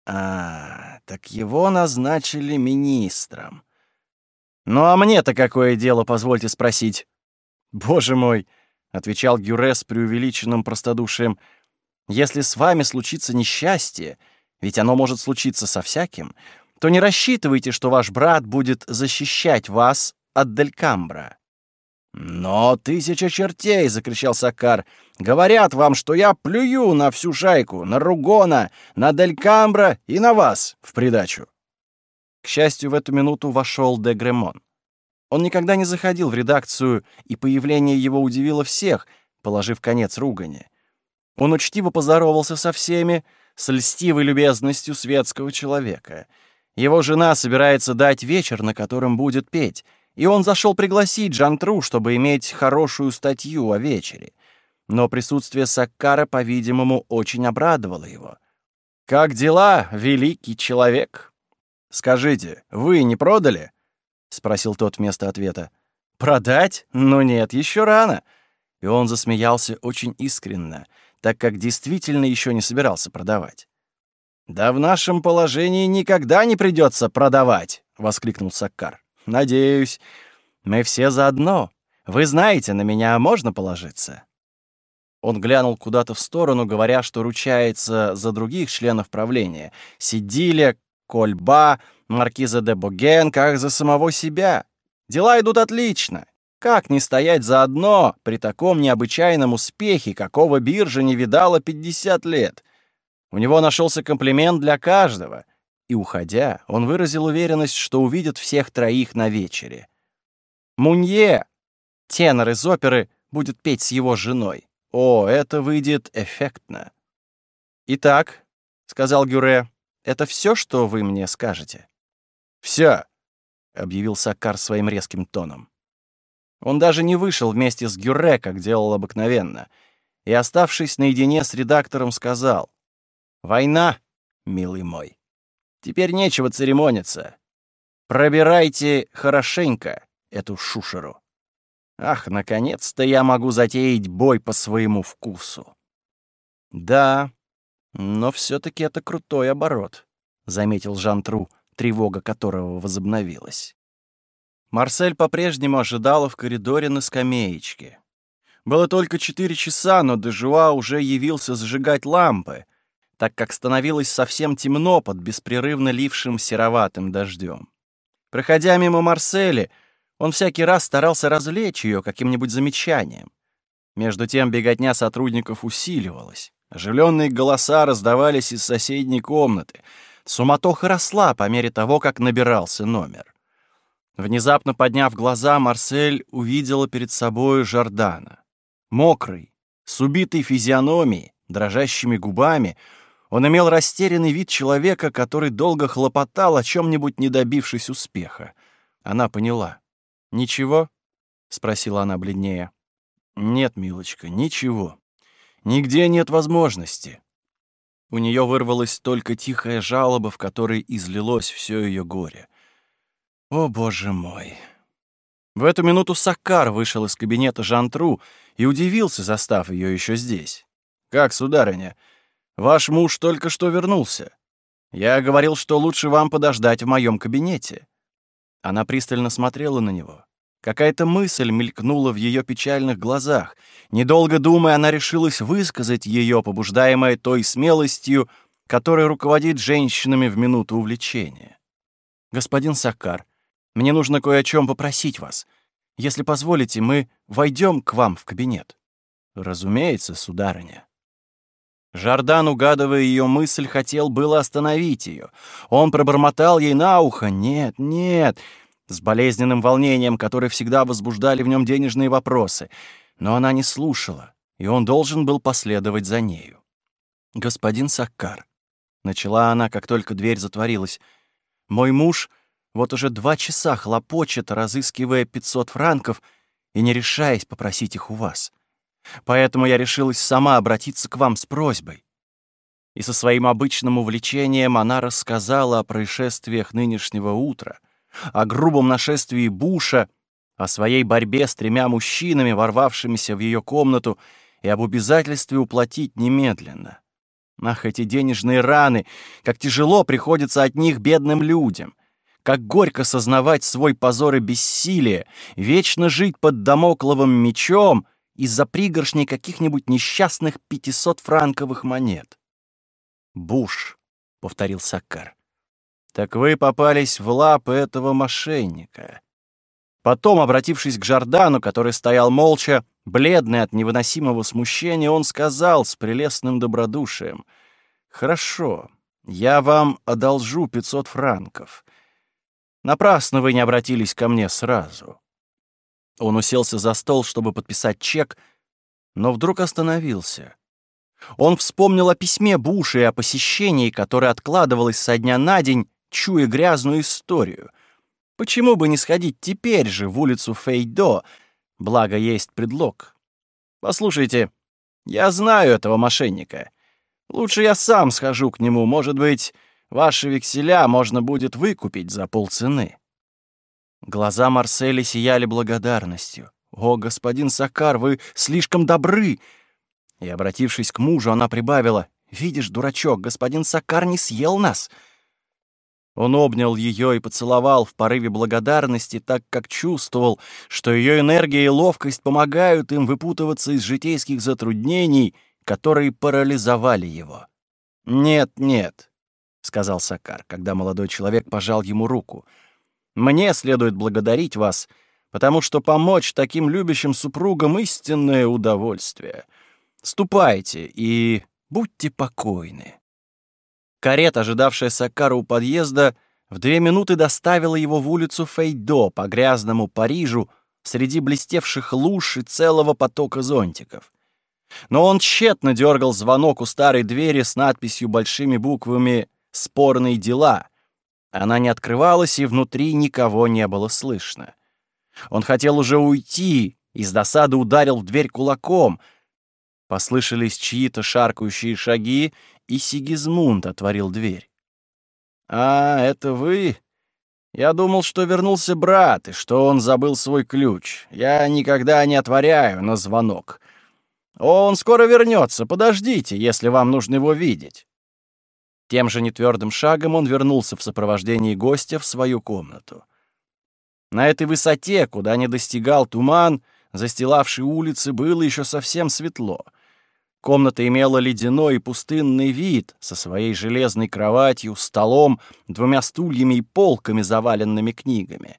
А, так его назначили министром. Ну а мне-то какое дело, позвольте спросить? Боже мой, отвечал Гюре с преувеличенным простодушием. Если с вами случится несчастье, ведь оно может случиться со всяким, то не рассчитывайте, что ваш брат будет защищать вас от Делькамбра. «Но тысяча чертей!» — закричал Сакар. «Говорят вам, что я плюю на всю шайку, на Ругона, на Делькамбра и на вас в придачу!» К счастью, в эту минуту вошел де Гремон. Он никогда не заходил в редакцию, и появление его удивило всех, положив конец ругани. Он учтиво поздоровался со всеми, с льстивой любезностью светского человека. Его жена собирается дать вечер, на котором будет петь — и он зашел пригласить Джантру, чтобы иметь хорошую статью о вечере. Но присутствие Саккара, по-видимому, очень обрадовало его. «Как дела, великий человек?» «Скажите, вы не продали?» — спросил тот вместо ответа. «Продать? Ну нет, еще рано». И он засмеялся очень искренно, так как действительно еще не собирался продавать. «Да в нашем положении никогда не придется продавать!» — воскликнул Саккар. Надеюсь. Мы все заодно. Вы знаете, на меня можно положиться?» Он глянул куда-то в сторону, говоря, что ручается за других членов правления. Сидиля, Кольба, Маркиза де Боген, как за самого себя. Дела идут отлично. Как не стоять заодно при таком необычайном успехе, какого биржа не видала 50 лет? У него нашелся комплимент для каждого — и, уходя, он выразил уверенность, что увидит всех троих на вечере. Мунье, тенор из оперы, будет петь с его женой. О, это выйдет эффектно. «Итак», — сказал Гюре, — «это все, что вы мне скажете?» «Все», — объявил Саккар своим резким тоном. Он даже не вышел вместе с Гюре, как делал обыкновенно, и, оставшись наедине с редактором, сказал «Война, милый мой». Теперь нечего церемониться. Пробирайте хорошенько эту шушеру. Ах, наконец-то я могу затеять бой по своему вкусу. Да, но все таки это крутой оборот, заметил Жан-Тру, тревога которого возобновилась. Марсель по-прежнему ожидала в коридоре на скамеечке. Было только четыре часа, но Дежуа уже явился зажигать лампы — так как становилось совсем темно под беспрерывно лившим сероватым дождем. Проходя мимо Марсели, он всякий раз старался развлечь ее каким-нибудь замечанием. Между тем беготня сотрудников усиливалась. Оживленные голоса раздавались из соседней комнаты. Суматоха росла по мере того, как набирался номер. Внезапно подняв глаза, Марсель увидела перед собой Жордана. Мокрый, с убитой физиономией, дрожащими губами — он имел растерянный вид человека, который долго хлопотал о чем-нибудь, не добившись успеха. Она поняла. «Ничего?» — спросила она бледнее. «Нет, милочка, ничего. Нигде нет возможности». У нее вырвалась только тихая жалоба, в которой излилось все ее горе. «О, боже мой!» В эту минуту Саккар вышел из кабинета Жантру и удивился, застав ее еще здесь. «Как, сударыня?» Ваш муж только что вернулся. Я говорил, что лучше вам подождать в моем кабинете». Она пристально смотрела на него. Какая-то мысль мелькнула в ее печальных глазах. Недолго думая, она решилась высказать ее, побуждаемая той смелостью, которая руководит женщинами в минуту увлечения. «Господин Сакар, мне нужно кое о чем попросить вас. Если позволите, мы войдем к вам в кабинет». «Разумеется, сударыня». Жардан, угадывая ее мысль, хотел было остановить ее. Он пробормотал ей на ухо «Нет, нет», с болезненным волнением, которое всегда возбуждали в нем денежные вопросы. Но она не слушала, и он должен был последовать за нею. «Господин Саккар», — начала она, как только дверь затворилась, — «мой муж вот уже два часа хлопочет, разыскивая 500 франков и не решаясь попросить их у вас. Поэтому я решилась сама обратиться к вам с просьбой. И со своим обычным увлечением она рассказала о происшествиях нынешнего утра, о грубом нашествии Буша, о своей борьбе с тремя мужчинами, ворвавшимися в ее комнату, и об обязательстве уплатить немедленно. Ах, эти денежные раны, как тяжело приходится от них бедным людям. Как горько сознавать свой позор и бессилие, вечно жить под домокловым мечом — из-за пригоршней каких-нибудь несчастных пятисотфранковых монет. «Буш», — повторил Саккар. «Так вы попались в лапы этого мошенника». Потом, обратившись к Жордану, который стоял молча, бледный от невыносимого смущения, он сказал с прелестным добродушием, «Хорошо, я вам одолжу пятьсот франков. Напрасно вы не обратились ко мне сразу. Он уселся за стол, чтобы подписать чек, но вдруг остановился. Он вспомнил о письме Буша и о посещении, которое откладывалось со дня на день, чуя грязную историю. Почему бы не сходить теперь же в улицу Фейдо, благо есть предлог? Послушайте, я знаю этого мошенника. Лучше я сам схожу к нему, может быть, ваши векселя можно будет выкупить за полцены. Глаза Марселя сияли благодарностью. «О, господин Сакар, вы слишком добры!» И, обратившись к мужу, она прибавила, «Видишь, дурачок, господин Сакар не съел нас!» Он обнял ее и поцеловал в порыве благодарности, так как чувствовал, что ее энергия и ловкость помогают им выпутываться из житейских затруднений, которые парализовали его. «Нет, нет», — сказал Сакар, когда молодой человек пожал ему руку, — мне следует благодарить вас, потому что помочь таким любящим супругам — истинное удовольствие. Ступайте и будьте покойны». Карета, ожидавшая Сакара у подъезда, в две минуты доставила его в улицу Фейдо по грязному Парижу среди блестевших луж и целого потока зонтиков. Но он тщетно дергал звонок у старой двери с надписью большими буквами «Спорные дела», она не открывалась, и внутри никого не было слышно. Он хотел уже уйти, и с досады ударил в дверь кулаком. Послышались чьи-то шаркающие шаги, и Сигизмунд отворил дверь. «А, это вы? Я думал, что вернулся брат, и что он забыл свой ключ. Я никогда не отворяю на звонок. Он скоро вернется, подождите, если вам нужно его видеть». Тем же нетвердым шагом он вернулся в сопровождении гостя в свою комнату. На этой высоте, куда не достигал туман, застилавший улицы, было еще совсем светло. Комната имела ледяной и пустынный вид со своей железной кроватью, столом, двумя стульями и полками, заваленными книгами.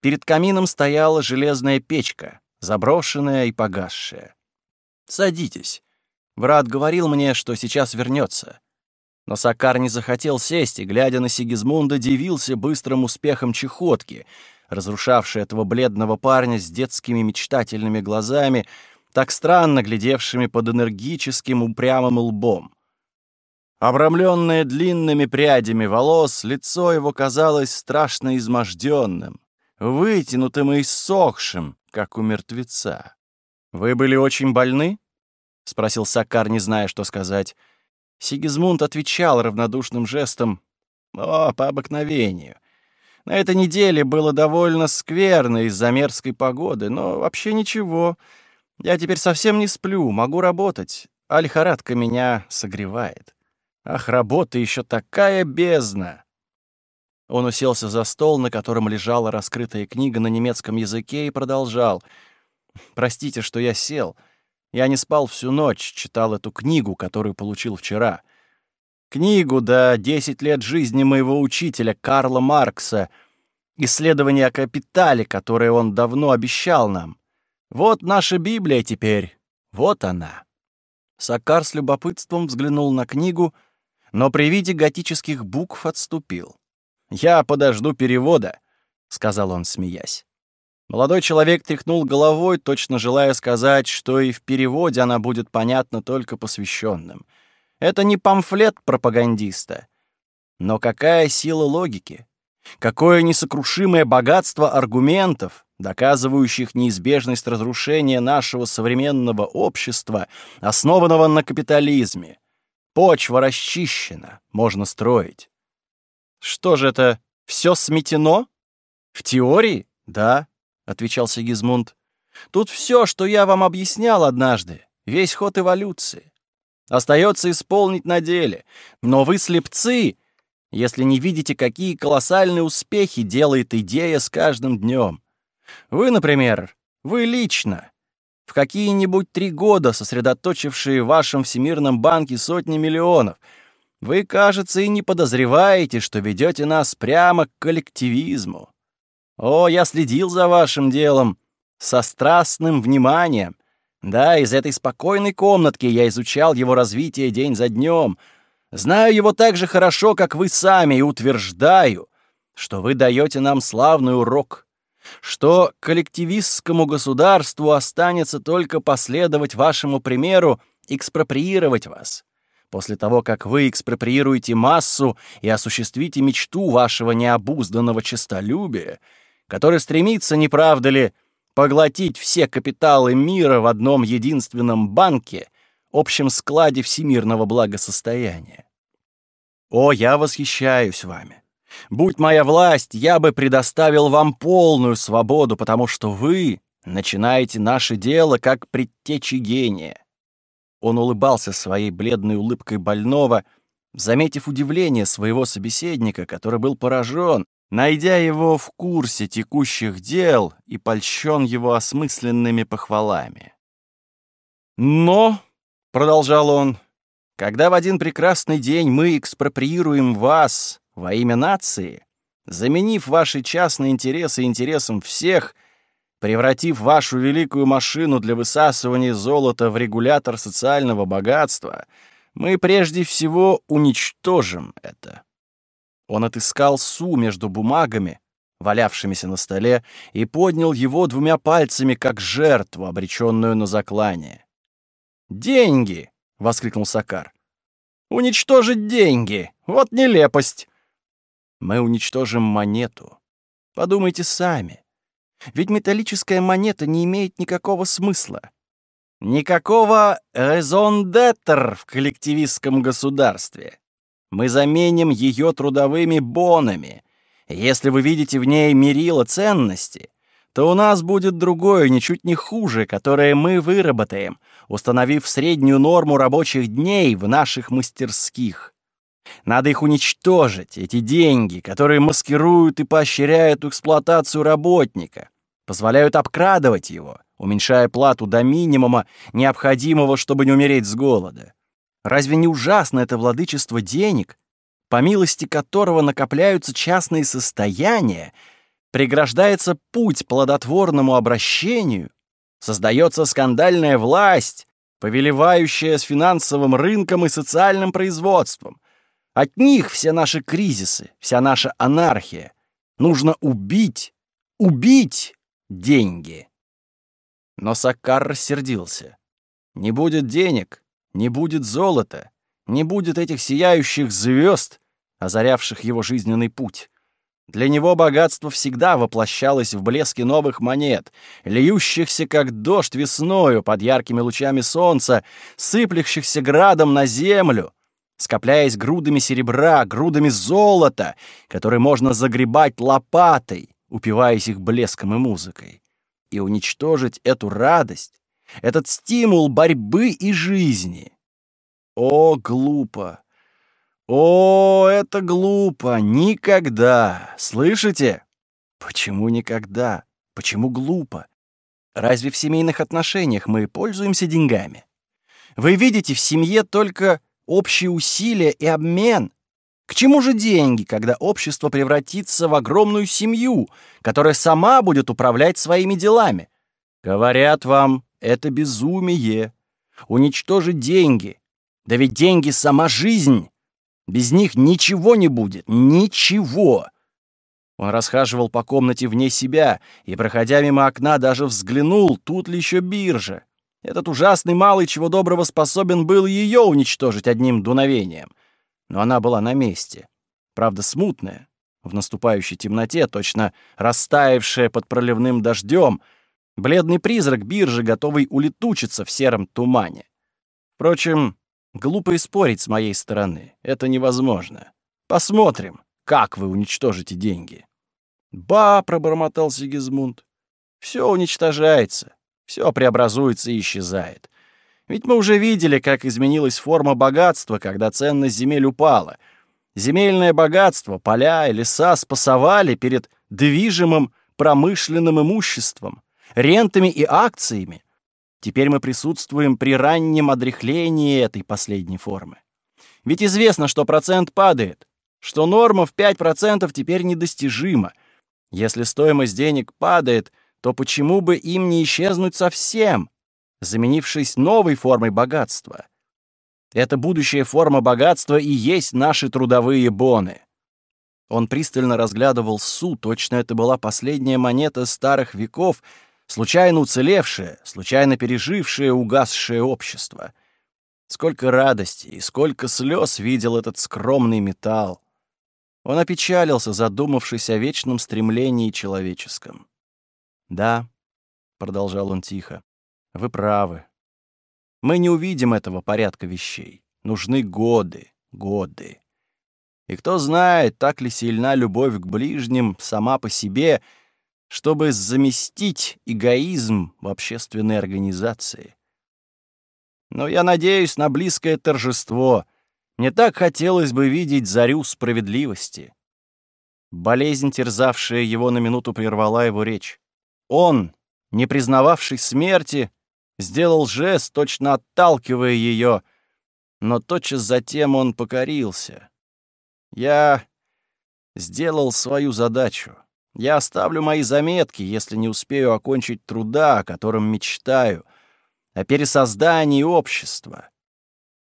Перед камином стояла железная печка, заброшенная и погасшая. «Садитесь. Брат говорил мне, что сейчас вернется. Но Сакар не захотел сесть и, глядя на Сигизмунда, дивился быстрым успехом чехотки, разрушавшей этого бледного парня с детскими мечтательными глазами, так странно глядевшими под энергическим упрямым лбом. Обрамленное длинными прядями волос, лицо его казалось страшно изможденным, вытянутым и иссохшим, как у мертвеца. «Вы были очень больны?» — спросил Сакар, не зная, что сказать. Сигизмунд отвечал равнодушным жестом «О, по обыкновению». На этой неделе было довольно скверно из-за мерзкой погоды, но вообще ничего. Я теперь совсем не сплю, могу работать, а лихорадка меня согревает. Ах, работа еще такая бездна! Он уселся за стол, на котором лежала раскрытая книга на немецком языке, и продолжал. «Простите, что я сел. Я не спал всю ночь, читал эту книгу, которую получил вчера. Книгу, да, «Десять лет жизни моего учителя Карла Маркса», исследование о капитале, которое он давно обещал нам. Вот наша Библия теперь, вот она». Сакар с любопытством взглянул на книгу, но при виде готических букв отступил. «Я подожду перевода», — сказал он, смеясь. Молодой человек тряхнул головой, точно желая сказать, что и в переводе она будет понятна только посвященным. Это не памфлет пропагандиста. Но какая сила логики? Какое несокрушимое богатство аргументов, доказывающих неизбежность разрушения нашего современного общества, основанного на капитализме. Почва расчищена, можно строить. Что же это, все сметено? В теории? Да, отвечал Сигизмунд. Тут все, что я вам объяснял однажды, весь ход эволюции. Остается исполнить на деле. Но вы слепцы, если не видите, какие колоссальные успехи делает идея с каждым днем. Вы, например, вы лично, в какие-нибудь три года сосредоточившие в вашем Всемирном банке сотни миллионов — вы, кажется, и не подозреваете, что ведете нас прямо к коллективизму. О, я следил за вашим делом со страстным вниманием. Да, из этой спокойной комнатки я изучал его развитие день за днем. Знаю его так же хорошо, как вы сами, и утверждаю, что вы даете нам славный урок, что коллективистскому государству останется только последовать вашему примеру, экспроприировать вас после того, как вы экспроприируете массу и осуществите мечту вашего необузданного честолюбия, который стремится, не правда ли, поглотить все капиталы мира в одном единственном банке, общем складе всемирного благосостояния. О, я восхищаюсь вами. Будь моя власть, я бы предоставил вам полную свободу, потому что вы начинаете наше дело как предтечи гения. Он улыбался своей бледной улыбкой больного, заметив удивление своего собеседника, который был поражен, найдя его в курсе текущих дел и польщен его осмысленными похвалами. «Но», — продолжал он, — «когда в один прекрасный день мы экспроприируем вас во имя нации, заменив ваши частные интересы интересам всех — превратив вашу великую машину для высасывания золота в регулятор социального богатства, мы прежде всего уничтожим это. Он отыскал Су между бумагами, валявшимися на столе, и поднял его двумя пальцами, как жертву, обреченную на заклание. «Деньги!» — воскликнул Сакар. «Уничтожить деньги! Вот нелепость!» «Мы уничтожим монету. Подумайте сами. Ведь металлическая монета не имеет никакого смысла. Никакого d'être в коллективистском государстве. Мы заменим ее трудовыми бонами. Если вы видите в ней мерило ценности, то у нас будет другое, ничуть не хуже, которое мы выработаем, установив среднюю норму рабочих дней в наших мастерских. Надо их уничтожить, эти деньги, которые маскируют и поощряют эксплуатацию работника, позволяют обкрадывать его, уменьшая плату до минимума, необходимого, чтобы не умереть с голода. Разве не ужасно это владычество денег, по милости которого накопляются частные состояния, преграждается путь плодотворному обращению, создается скандальная власть, повелевающая с финансовым рынком и социальным производством, от них все наши кризисы, вся наша анархия. Нужно убить, убить деньги. Но Саккар рассердился. Не будет денег, не будет золота, не будет этих сияющих звезд, озарявших его жизненный путь. Для него богатство всегда воплощалось в блеске новых монет, льющихся как дождь весною под яркими лучами солнца, сыплющихся градом на землю, скопляясь грудами серебра, грудами золота, которые можно загребать лопатой, упиваясь их блеском и музыкой, и уничтожить эту радость, этот стимул борьбы и жизни. О, глупо! О, это глупо! Никогда! Слышите? Почему никогда? Почему глупо? Разве в семейных отношениях мы пользуемся деньгами? Вы видите в семье только общие усилия и обмен. К чему же деньги, когда общество превратится в огромную семью, которая сама будет управлять своими делами? Говорят вам, это безумие. Уничтожить деньги. Да ведь деньги — сама жизнь. Без них ничего не будет. Ничего. Он расхаживал по комнате вне себя и, проходя мимо окна, даже взглянул, тут ли еще биржа. Этот ужасный малый чего доброго способен был ее уничтожить одним дуновением. Но она была на месте. Правда, смутная, в наступающей темноте, точно растаявшая под проливным дождем, бледный призрак биржи, готовый улетучиться в сером тумане. Впрочем, Глупо и спорить с моей стороны. Это невозможно. Посмотрим, как вы уничтожите деньги. «Ба!» — пробормотал Сигизмунд. «Все уничтожается, все преобразуется и исчезает. Ведь мы уже видели, как изменилась форма богатства, когда ценность земель упала. Земельное богатство, поля и леса спасовали перед движимым промышленным имуществом, рентами и акциями, Теперь мы присутствуем при раннем одряхлении этой последней формы. Ведь известно, что процент падает, что норма в 5% теперь недостижима. Если стоимость денег падает, то почему бы им не исчезнуть совсем, заменившись новой формой богатства? Эта будущая форма богатства и есть наши трудовые боны. Он пристально разглядывал Су, точно это была последняя монета старых веков — случайно уцелевшее, случайно пережившее угасшее общество. Сколько радости и сколько слез видел этот скромный металл. Он опечалился, задумавшись о вечном стремлении человеческом. «Да», — продолжал он тихо, — «вы правы. Мы не увидим этого порядка вещей. Нужны годы, годы. И кто знает, так ли сильна любовь к ближним сама по себе — чтобы заместить эгоизм в общественной организации. Но я надеюсь на близкое торжество. Мне так хотелось бы видеть зарю справедливости. Болезнь, терзавшая его на минуту, прервала его речь. Он, не признававший смерти, сделал жест, точно отталкивая ее, но тотчас затем он покорился. Я сделал свою задачу. Я оставлю мои заметки, если не успею окончить труда, о котором мечтаю, о пересоздании общества.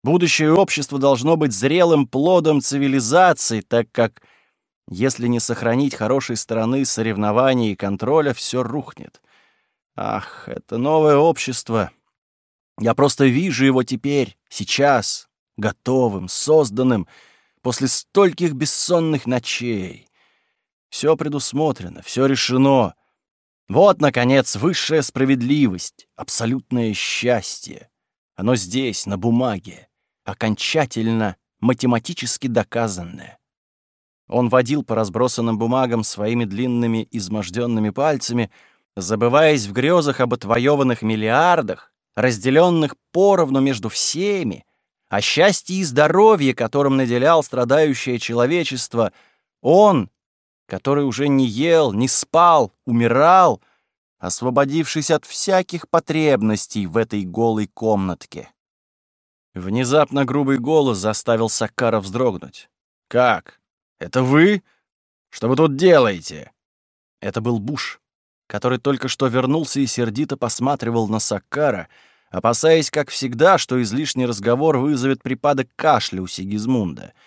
Будущее общество должно быть зрелым плодом цивилизации, так как, если не сохранить хорошей стороны соревнований и контроля, все рухнет. Ах, это новое общество. Я просто вижу его теперь, сейчас, готовым, созданным, после стольких бессонных ночей. Все предусмотрено, все решено. Вот, наконец, высшая справедливость, абсолютное счастье. Оно здесь, на бумаге, окончательно, математически доказанное. Он водил по разбросанным бумагам своими длинными изможденными пальцами, забываясь в грезах об отвоеванных миллиардах, разделенных поровну между всеми, о счастье и здоровье, которым наделял страдающее человечество, он, который уже не ел, не спал, умирал, освободившись от всяких потребностей в этой голой комнатке. Внезапно грубый голос заставил Саккара вздрогнуть. «Как? Это вы? Что вы тут делаете?» Это был Буш, который только что вернулся и сердито посматривал на Саккара, опасаясь, как всегда, что излишний разговор вызовет припадок кашля у Сигизмунда —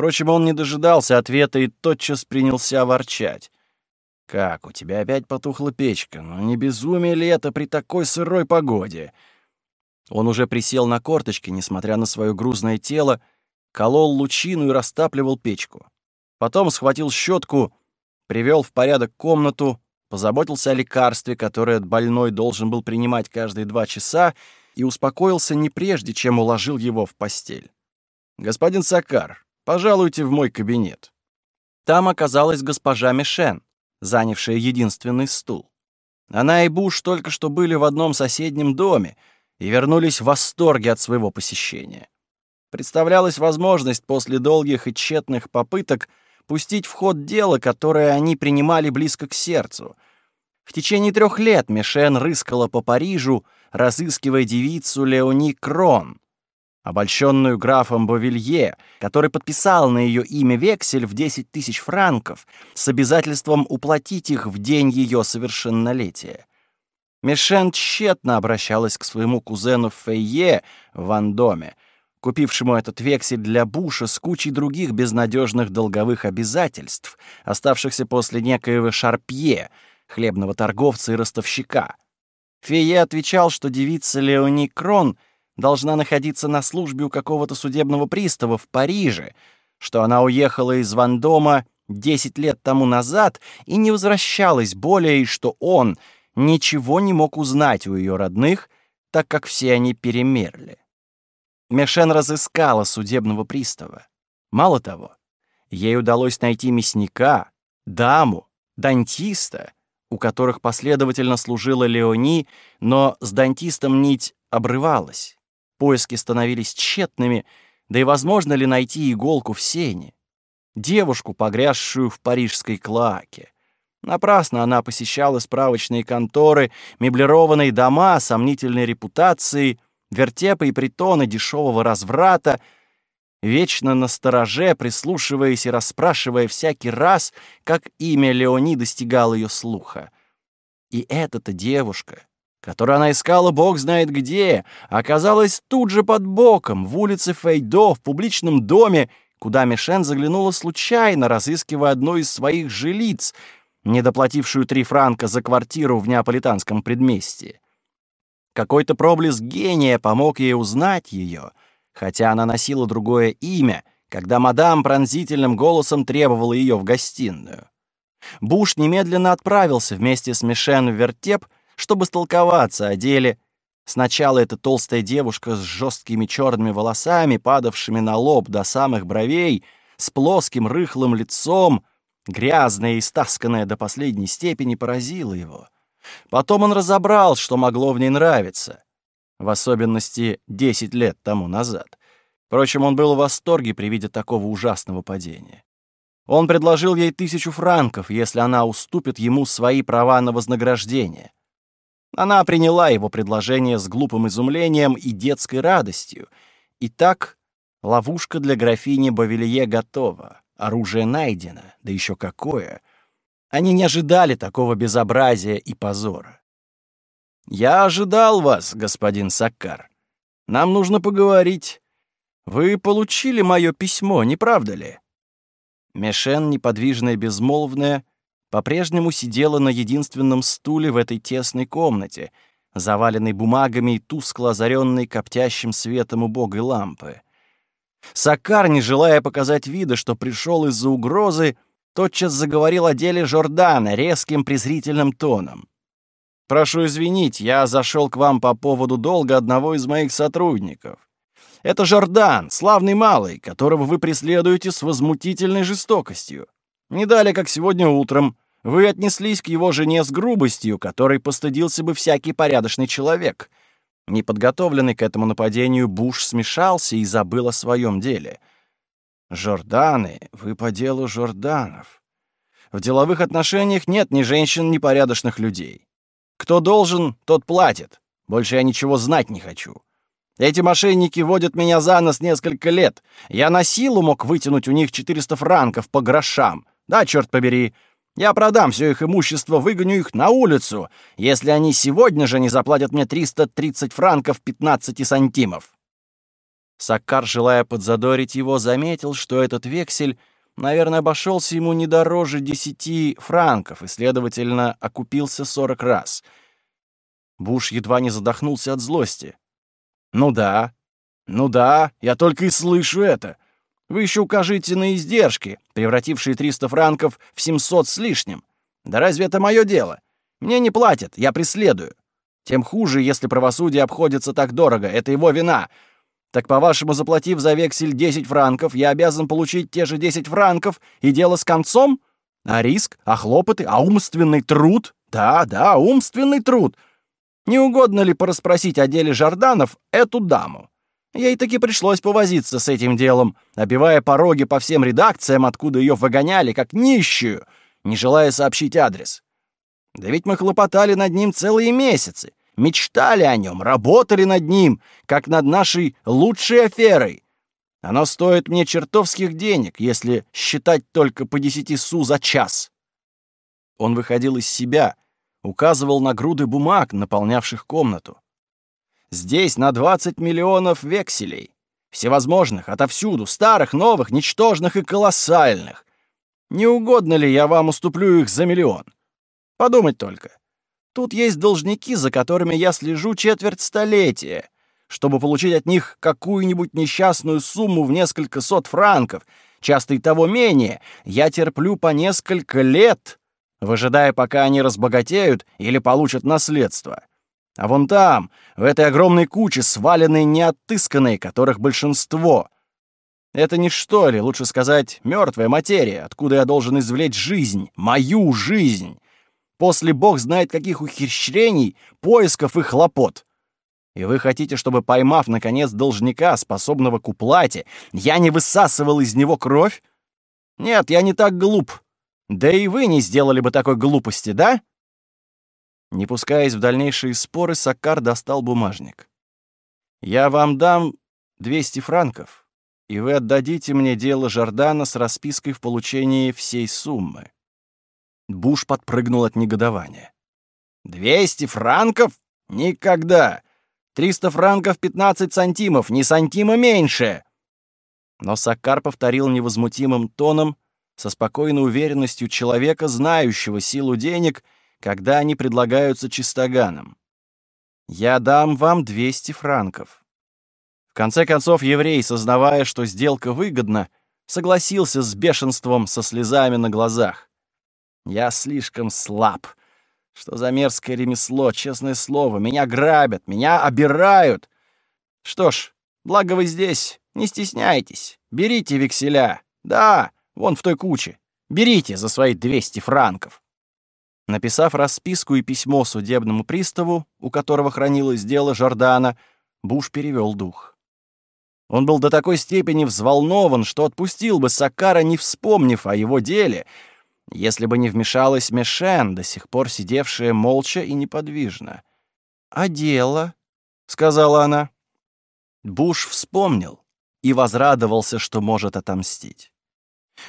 Впрочем, он не дожидался ответа и тотчас принялся ворчать. «Как, у тебя опять потухла печка? Ну не безумие ли это при такой сырой погоде?» Он уже присел на корточки, несмотря на свое грузное тело, колол лучину и растапливал печку. Потом схватил щетку, привел в порядок комнату, позаботился о лекарстве, которое больной должен был принимать каждые два часа, и успокоился не прежде, чем уложил его в постель. «Господин Сакар, Пожалуйте в мой кабинет». Там оказалась госпожа Мишен, занявшая единственный стул. Она и Буш только что были в одном соседнем доме и вернулись в восторге от своего посещения. представлялась возможность после долгих и тщетных попыток пустить в ход дело, которое они принимали близко к сердцу. В течение трех лет Мишен рыскала по Парижу, разыскивая девицу Леони Крон, обольщенную графом Бовилье, который подписал на ее имя вексель в 10 тысяч франков с обязательством уплатить их в день ее совершеннолетия. Мишен тщетно обращалась к своему кузену Фейе в Вандоме, купившему этот вексель для Буша с кучей других безнадежных долговых обязательств, оставшихся после некоего Шарпье, хлебного торговца и ростовщика. Фейе отвечал, что девица Леони Крон должна находиться на службе у какого-то судебного пристава в Париже, что она уехала из Вандома 10 лет тому назад и не возвращалась более, и что он ничего не мог узнать у ее родных, так как все они перемерли. Мешен разыскала судебного пристава. Мало того, ей удалось найти мясника, даму, дантиста, у которых последовательно служила Леони, но с дантистом нить обрывалась. Поиски становились тщетными, да и возможно ли найти иголку в сене? Девушку, погрязшую в парижской клоаке. Напрасно она посещала справочные конторы, меблированные дома сомнительной репутацией, вертепы и притоны дешевого разврата, вечно на стороже, прислушиваясь и расспрашивая всякий раз, как имя Леони достигало ее слуха. И эта-то девушка, которую она искала бог знает где, оказалась тут же под боком, в улице Фейдо, в публичном доме, куда Мишен заглянула случайно, разыскивая одну из своих жилиц, недоплатившую три франка за квартиру в неаполитанском предместье. Какой-то проблеск гения помог ей узнать ее, хотя она носила другое имя, когда мадам пронзительным голосом требовала ее в гостиную. Буш немедленно отправился вместе с Мишен в вертеп, чтобы столковаться о деле. Сначала эта толстая девушка с жесткими черными волосами, падавшими на лоб до самых бровей, с плоским рыхлым лицом, грязная и стасканная до последней степени, поразила его — Потом он разобрал, что могло в ней нравиться, в особенности 10 лет тому назад. Впрочем, он был в восторге при виде такого ужасного падения. Он предложил ей тысячу франков, если она уступит ему свои права на вознаграждение. Она приняла его предложение с глупым изумлением и детской радостью. И так ловушка для графини Бавилье готова, оружие найдено, да еще какое — они не ожидали такого безобразия и позора. «Я ожидал вас, господин Саккар. Нам нужно поговорить. Вы получили мое письмо, не правда ли?» Мешен, неподвижная и безмолвная, по-прежнему сидела на единственном стуле в этой тесной комнате, заваленной бумагами и тускло озаренной коптящим светом убогой лампы. Саккар, не желая показать вида, что пришел из-за угрозы, тотчас заговорил о деле Жордана резким презрительным тоном. «Прошу извинить, я зашел к вам по поводу долга одного из моих сотрудников. Это Жордан, славный малый, которого вы преследуете с возмутительной жестокостью. Не далее, как сегодня утром, вы отнеслись к его жене с грубостью, которой постыдился бы всякий порядочный человек. Неподготовленный к этому нападению, Буш смешался и забыл о своем деле — Жорданы, вы по делу Жорданов. В деловых отношениях нет ни женщин, ни порядочных людей. Кто должен, тот платит. Больше я ничего знать не хочу. Эти мошенники водят меня за нос несколько лет. Я на силу мог вытянуть у них 400 франков по грошам. Да, черт побери. Я продам все их имущество, выгоню их на улицу, если они сегодня же не заплатят мне 330 франков 15 сантимов. Саккар, желая подзадорить его, заметил, что этот вексель, наверное, обошелся ему не дороже десяти франков и, следовательно, окупился сорок раз. Буш едва не задохнулся от злости. «Ну да, ну да, я только и слышу это. Вы еще укажите на издержки, превратившие 300 франков в 700 с лишним. Да разве это мое дело? Мне не платят, я преследую. Тем хуже, если правосудие обходится так дорого, это его вина. Так, по-вашему, заплатив за вексель 10 франков, я обязан получить те же 10 франков и дело с концом? А риск, а хлопоты, а умственный труд? Да, да, умственный труд. Не угодно ли порасспросить о деле Жорданов эту даму? Ей таки пришлось повозиться с этим делом, обивая пороги по всем редакциям, откуда ее выгоняли, как нищую, не желая сообщить адрес. Да ведь мы хлопотали над ним целые месяцы, мечтали о нем, работали над ним, как над нашей лучшей аферой. Оно стоит мне чертовских денег, если считать только по десяти су за час. Он выходил из себя, указывал на груды бумаг, наполнявших комнату. Здесь на 20 миллионов векселей. Всевозможных, отовсюду, старых, новых, ничтожных и колоссальных. Не угодно ли я вам уступлю их за миллион? Подумать только. Тут есть должники, за которыми я слежу четверть столетия, чтобы получить от них какую-нибудь несчастную сумму в несколько сот франков, часто и того менее. Я терплю по несколько лет, выжидая, пока они разбогатеют или получат наследство. А вон там, в этой огромной куче, сваленные неотысканные, которых большинство. Это не что ли, лучше сказать, мертвая материя, откуда я должен извлечь жизнь, мою жизнь. После бог знает каких ухищрений, поисков и хлопот. И вы хотите, чтобы, поймав, наконец, должника, способного к уплате, я не высасывал из него кровь? Нет, я не так глуп. Да и вы не сделали бы такой глупости, да? Не пускаясь в дальнейшие споры, Саккар достал бумажник. «Я вам дам 200 франков, и вы отдадите мне дело Жордана с распиской в получении всей суммы». Буш подпрыгнул от негодования. «Двести франков? Никогда! Триста франков пятнадцать сантимов, ни сантима меньше!» Но Саккар повторил невозмутимым тоном, со спокойной уверенностью человека, знающего силу денег — когда они предлагаются чистоганом. Я дам вам 200 франков. В конце концов, еврей, сознавая, что сделка выгодна, согласился с бешенством со слезами на глазах. Я слишком слаб. Что за мерзкое ремесло, честное слово. Меня грабят, меня обирают. Что ж, благо вы здесь, не стесняйтесь. Берите векселя. Да, вон в той куче. Берите за свои 200 франков. Написав расписку и письмо судебному приставу, у которого хранилось дело Жордана, Буш перевел дух. Он был до такой степени взволнован, что отпустил бы Сакара, не вспомнив о его деле, если бы не вмешалась Мешен, до сих пор сидевшая молча и неподвижно. «А дело?» — сказала она. Буш вспомнил и возрадовался, что может отомстить.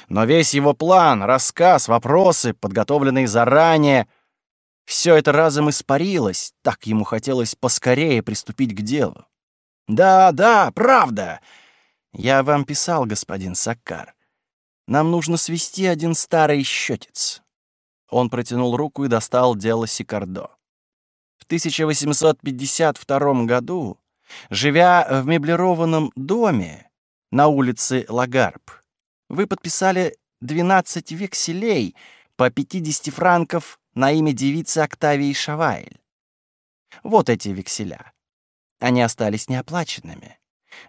Но весь его план, рассказ, вопросы, подготовленные заранее, все это разом испарилось, так ему хотелось поскорее приступить к делу. «Да, да, правда!» «Я вам писал, господин Саккар. Нам нужно свести один старый счетец». Он протянул руку и достал дело Сикардо. В 1852 году, живя в меблированном доме на улице Лагарб, вы подписали 12 векселей по 50 франков на имя девицы Октавии Шавайль. Вот эти векселя. Они остались неоплаченными.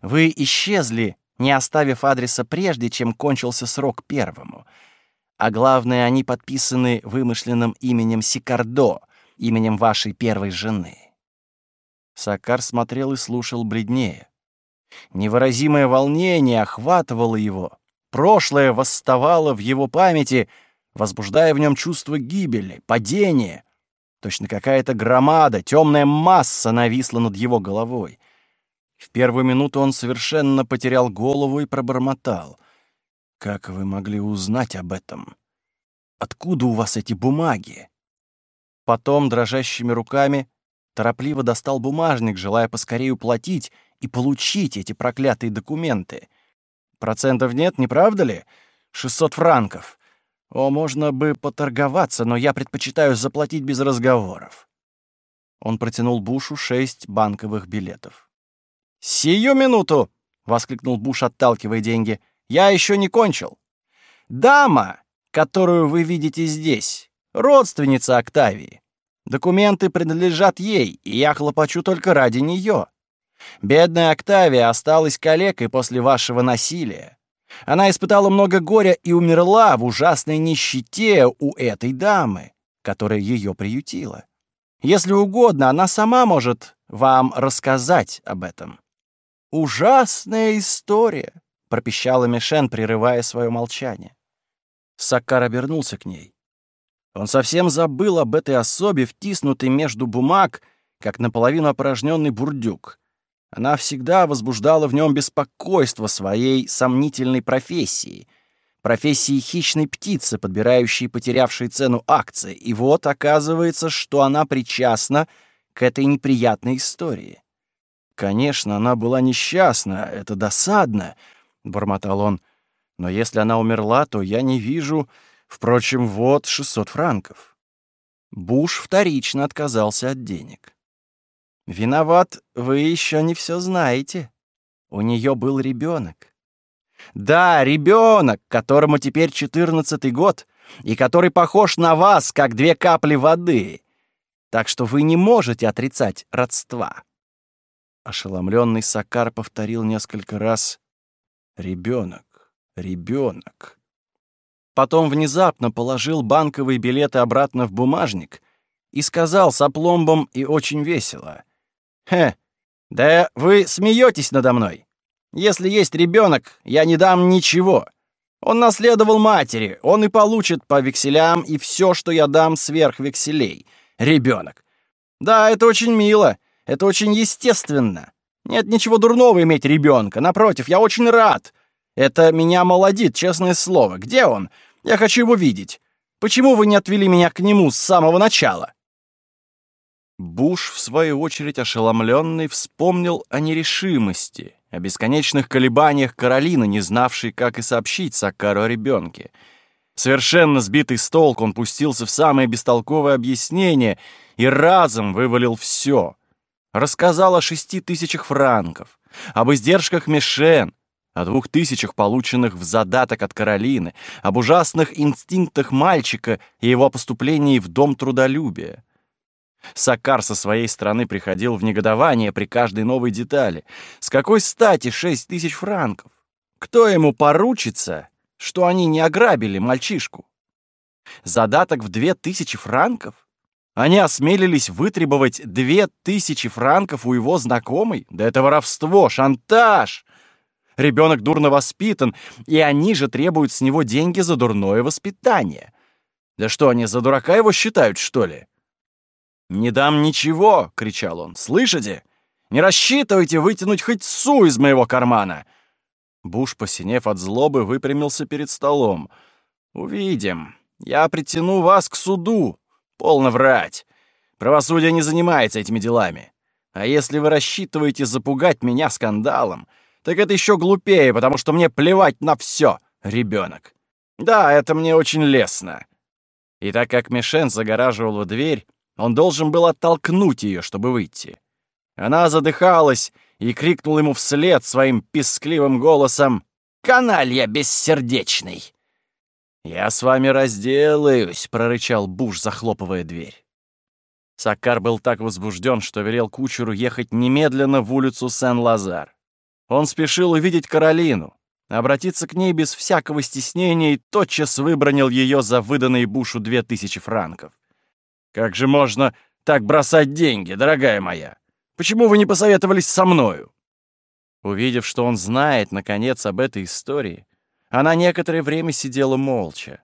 Вы исчезли, не оставив адреса прежде, чем кончился срок первому. А главное, они подписаны вымышленным именем Сикардо, именем вашей первой жены. Сакар смотрел и слушал бледнее. Невыразимое волнение охватывало его. Прошлое восставало в его памяти, возбуждая в нем чувство гибели, падения. Точно какая-то громада, темная масса нависла над его головой. В первую минуту он совершенно потерял голову и пробормотал. «Как вы могли узнать об этом? Откуда у вас эти бумаги?» Потом, дрожащими руками, торопливо достал бумажник, желая поскорее уплатить и получить эти проклятые документы — Процентов нет, не правда ли? 600 франков. О, можно бы поторговаться, но я предпочитаю заплатить без разговоров. Он протянул Бушу шесть банковых билетов. «Сию минуту!» — воскликнул Буш, отталкивая деньги. «Я еще не кончил. Дама, которую вы видите здесь, родственница Октавии. Документы принадлежат ей, и я хлопочу только ради нее. Бедная Октавия осталась калекой после вашего насилия. Она испытала много горя и умерла в ужасной нищете у этой дамы, которая ее приютила. Если угодно, она сама может вам рассказать об этом. ужасная история», — пропищала Мишен, прерывая свое молчание. Саккар обернулся к ней. Он совсем забыл об этой особе, втиснутой между бумаг, как наполовину опорожненный бурдюк. Она всегда возбуждала в нем беспокойство своей сомнительной профессии, профессии хищной птицы, подбирающей потерявшей цену акции. И вот оказывается, что она причастна к этой неприятной истории. Конечно, она была несчастна, это досадно, — бормотал он. Но если она умерла, то я не вижу... Впрочем, вот 600 франков. Буш вторично отказался от денег. Виноват, вы еще не все знаете. У нее был ребенок. Да, ребенок, которому теперь четырнадцатый год, и который похож на вас, как две капли воды. Так что вы не можете отрицать родства. Ошеломленный Сакар повторил несколько раз «Ребенок, ребенок». Потом внезапно положил банковые билеты обратно в бумажник и сказал с опломбом и очень весело — Хе, да вы смеетесь надо мной. Если есть ребенок, я не дам ничего. Он наследовал матери, он и получит по векселям и все, что я дам сверх векселей. Ребенок. Да, это очень мило, это очень естественно. Нет ничего дурного иметь ребенка. Напротив, я очень рад. Это меня молодит, честное слово. Где он? Я хочу его видеть. Почему вы не отвели меня к нему с самого начала? Буш, в свою очередь ошеломленный, вспомнил о нерешимости, о бесконечных колебаниях Каролины, не знавшей, как и сообщить Саккару о ребенке. Совершенно сбитый с толку, он пустился в самое бестолковое объяснение и разом вывалил все. Рассказал о шести тысячах франков, об издержках Мишен, о двух тысячах, полученных в задаток от Каролины, об ужасных инстинктах мальчика и его поступлении в Дом трудолюбия. Сакар со своей стороны приходил в негодование при каждой новой детали. С какой стати шесть тысяч франков? Кто ему поручится, что они не ограбили мальчишку? Задаток в две тысячи франков? Они осмелились вытребовать две тысячи франков у его знакомой? Да это воровство, шантаж! Ребенок дурно воспитан, и они же требуют с него деньги за дурное воспитание. Да что, они за дурака его считают, что ли? «Не дам ничего!» — кричал он. «Слышите? Не рассчитывайте вытянуть хоть су из моего кармана!» Буш, посинев от злобы, выпрямился перед столом. «Увидим. Я притяну вас к суду. Полно врать. Правосудие не занимается этими делами. А если вы рассчитываете запугать меня скандалом, так это еще глупее, потому что мне плевать на все, ребенок. Да, это мне очень лестно». И так как Мишен загораживала дверь, он должен был оттолкнуть ее, чтобы выйти. Она задыхалась и крикнул ему вслед своим пескливым голосом «Каналья бессердечный!» «Я с вами разделаюсь», — прорычал Буш, захлопывая дверь. Саккар был так возбужден, что велел кучеру ехать немедленно в улицу Сен-Лазар. Он спешил увидеть Каролину, обратиться к ней без всякого стеснения и тотчас выбронил ее за выданные Бушу две тысячи франков. Как же можно так бросать деньги, дорогая моя? Почему вы не посоветовались со мною?» Увидев, что он знает, наконец, об этой истории, она некоторое время сидела молча.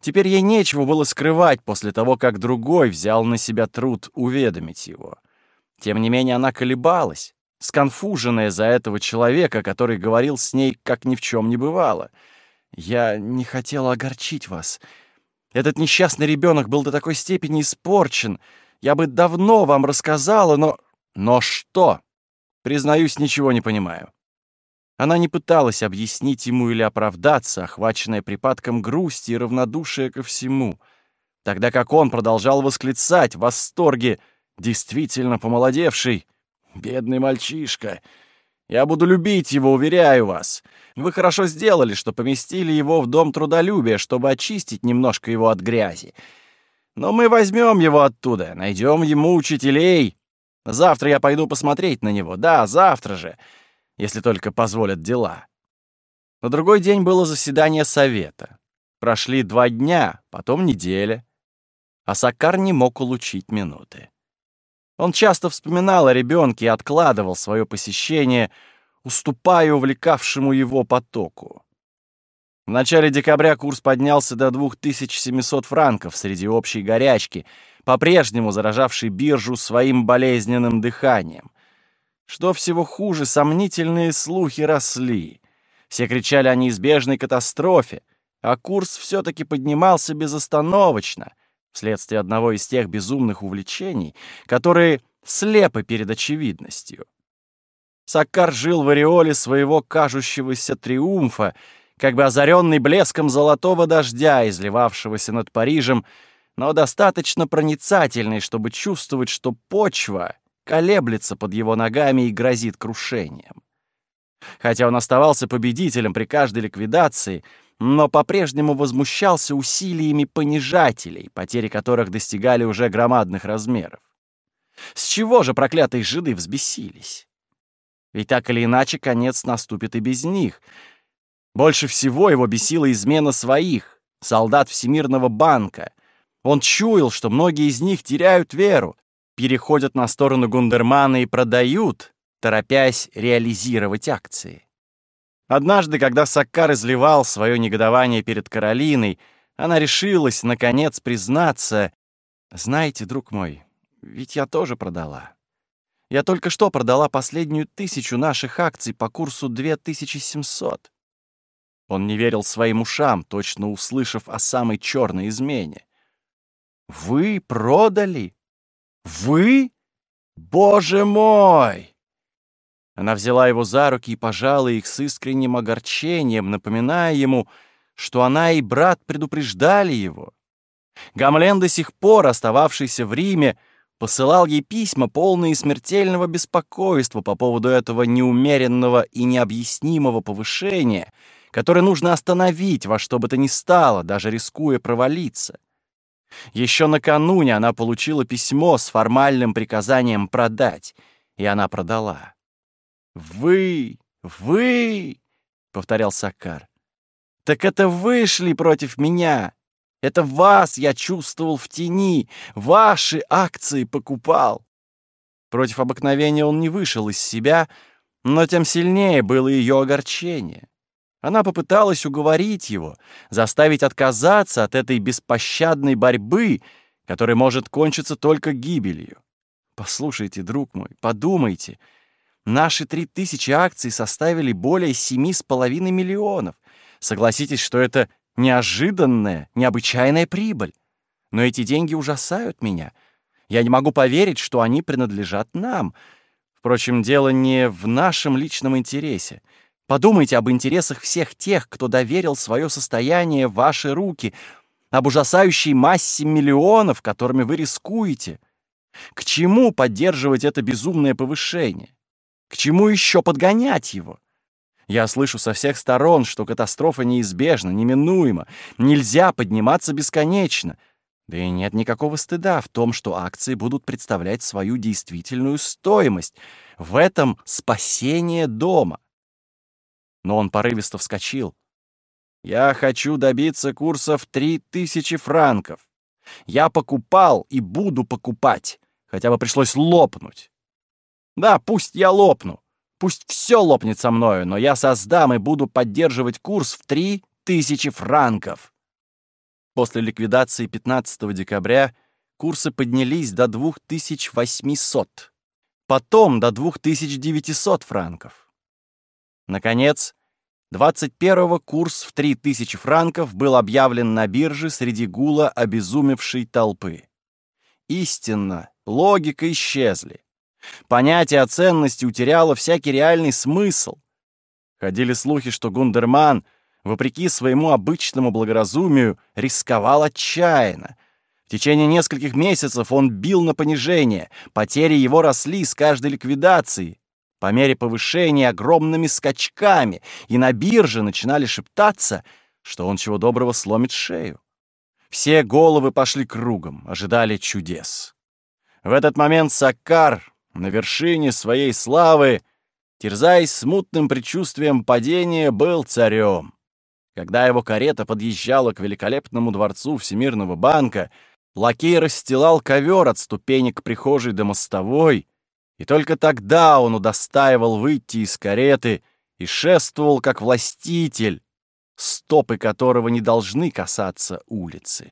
Теперь ей нечего было скрывать после того, как другой взял на себя труд уведомить его. Тем не менее она колебалась, сконфуженная за этого человека, который говорил с ней, как ни в чем не бывало. «Я не хотела огорчить вас. Этот несчастный ребенок был до такой степени испорчен. Я бы давно вам рассказала, но... Но что? Признаюсь, ничего не понимаю. Она не пыталась объяснить ему или оправдаться, охваченная припадком грусти и равнодушия ко всему, тогда как он продолжал восклицать в восторге, действительно помолодевший. «Бедный мальчишка! Я буду любить его, уверяю вас. Вы хорошо сделали, что поместили его в дом трудолюбия, чтобы очистить немножко его от грязи. Но мы возьмем его оттуда, найдем ему учителей. Завтра я пойду посмотреть на него. Да, завтра же, если только позволят дела. На другой день было заседание совета. Прошли два дня, потом неделя. А Сакар не мог улучить минуты. Он часто вспоминал о ребенке и откладывал свое посещение. уступая увлекавшему его потоку. В начале декабря курс поднялся до 2700 франков среди общей горячки, по-прежнему заражавшей биржу своим болезненным дыханием. Что всего хуже, сомнительные слухи росли. Все кричали о неизбежной катастрофе, а курс все-таки поднимался безостановочно, вследствие одного из тех безумных увлечений, которые слепы перед очевидностью. Саккар жил в ореоле своего кажущегося триумфа, как бы озаренный блеском золотого дождя, изливавшегося над Парижем, но достаточно проницательный, чтобы чувствовать, что почва колеблется под его ногами и грозит крушением. Хотя он оставался победителем при каждой ликвидации, но по-прежнему возмущался усилиями понижателей, потери которых достигали уже громадных размеров. С чего же проклятые жиды взбесились? Ведь так или иначе конец наступит и без них — больше всего его бесила измена своих, солдат Всемирного банка. Он чуял, что многие из них теряют веру, переходят на сторону Гундермана и продают, торопясь реализировать акции. Однажды, когда Саккар изливал свое негодование перед Каролиной, она решилась, наконец, признаться, «Знаете, друг мой, ведь я тоже продала. Я только что продала последнюю тысячу наших акций по курсу 2700. Он не верил своим ушам, точно услышав о самой черной измене. «Вы продали? Вы? Боже мой!» Она взяла его за руки и пожала их с искренним огорчением, напоминая ему, что она и брат предупреждали его. Гамлен до сих пор, остававшийся в Риме, посылал ей письма, полные смертельного беспокойства по поводу этого неумеренного и необъяснимого повышения — который нужно остановить во что бы то ни стало, даже рискуя провалиться. Еще накануне она получила письмо с формальным приказанием продать, и она продала. «Вы! Вы!» — повторял Сакар. «Так это вы шли против меня! Это вас я чувствовал в тени, ваши акции покупал!» Против обыкновения он не вышел из себя, но тем сильнее было ее огорчение. Она попыталась уговорить его, заставить отказаться от этой беспощадной борьбы, которая может кончиться только гибелью. Послушайте, друг мой, подумайте. Наши три тысячи акций составили более семи с половиной миллионов. Согласитесь, что это неожиданная, необычайная прибыль. Но эти деньги ужасают меня. Я не могу поверить, что они принадлежат нам. Впрочем, дело не в нашем личном интересе. Подумайте об интересах всех тех, кто доверил свое состояние в ваши руки, об ужасающей массе миллионов, которыми вы рискуете. К чему поддерживать это безумное повышение? К чему еще подгонять его? Я слышу со всех сторон, что катастрофа неизбежна, неминуема, нельзя подниматься бесконечно. Да и нет никакого стыда в том, что акции будут представлять свою действительную стоимость. В этом спасение дома но он порывисто вскочил. «Я хочу добиться курса в три тысячи франков. Я покупал и буду покупать, хотя бы пришлось лопнуть. Да, пусть я лопну, пусть все лопнет со мною, но я создам и буду поддерживать курс в три тысячи франков». После ликвидации 15 декабря курсы поднялись до 2800, потом до 2900 франков. Наконец, 21-го курс в 3000 франков был объявлен на бирже среди гула обезумевшей толпы. Истинно, логика исчезли. Понятие о ценности утеряло всякий реальный смысл. Ходили слухи, что Гундерман, вопреки своему обычному благоразумию, рисковал отчаянно. В течение нескольких месяцев он бил на понижение, потери его росли с каждой ликвидацией по мере повышения огромными скачками, и на бирже начинали шептаться, что он чего доброго сломит шею. Все головы пошли кругом, ожидали чудес. В этот момент Саккар на вершине своей славы, терзаясь смутным предчувствием падения, был царем. Когда его карета подъезжала к великолепному дворцу Всемирного банка, лакей расстилал ковер от ступенек прихожей до мостовой, И только тогда он удостаивал выйти из кареты и шествовал как властитель, стопы которого не должны касаться улицы.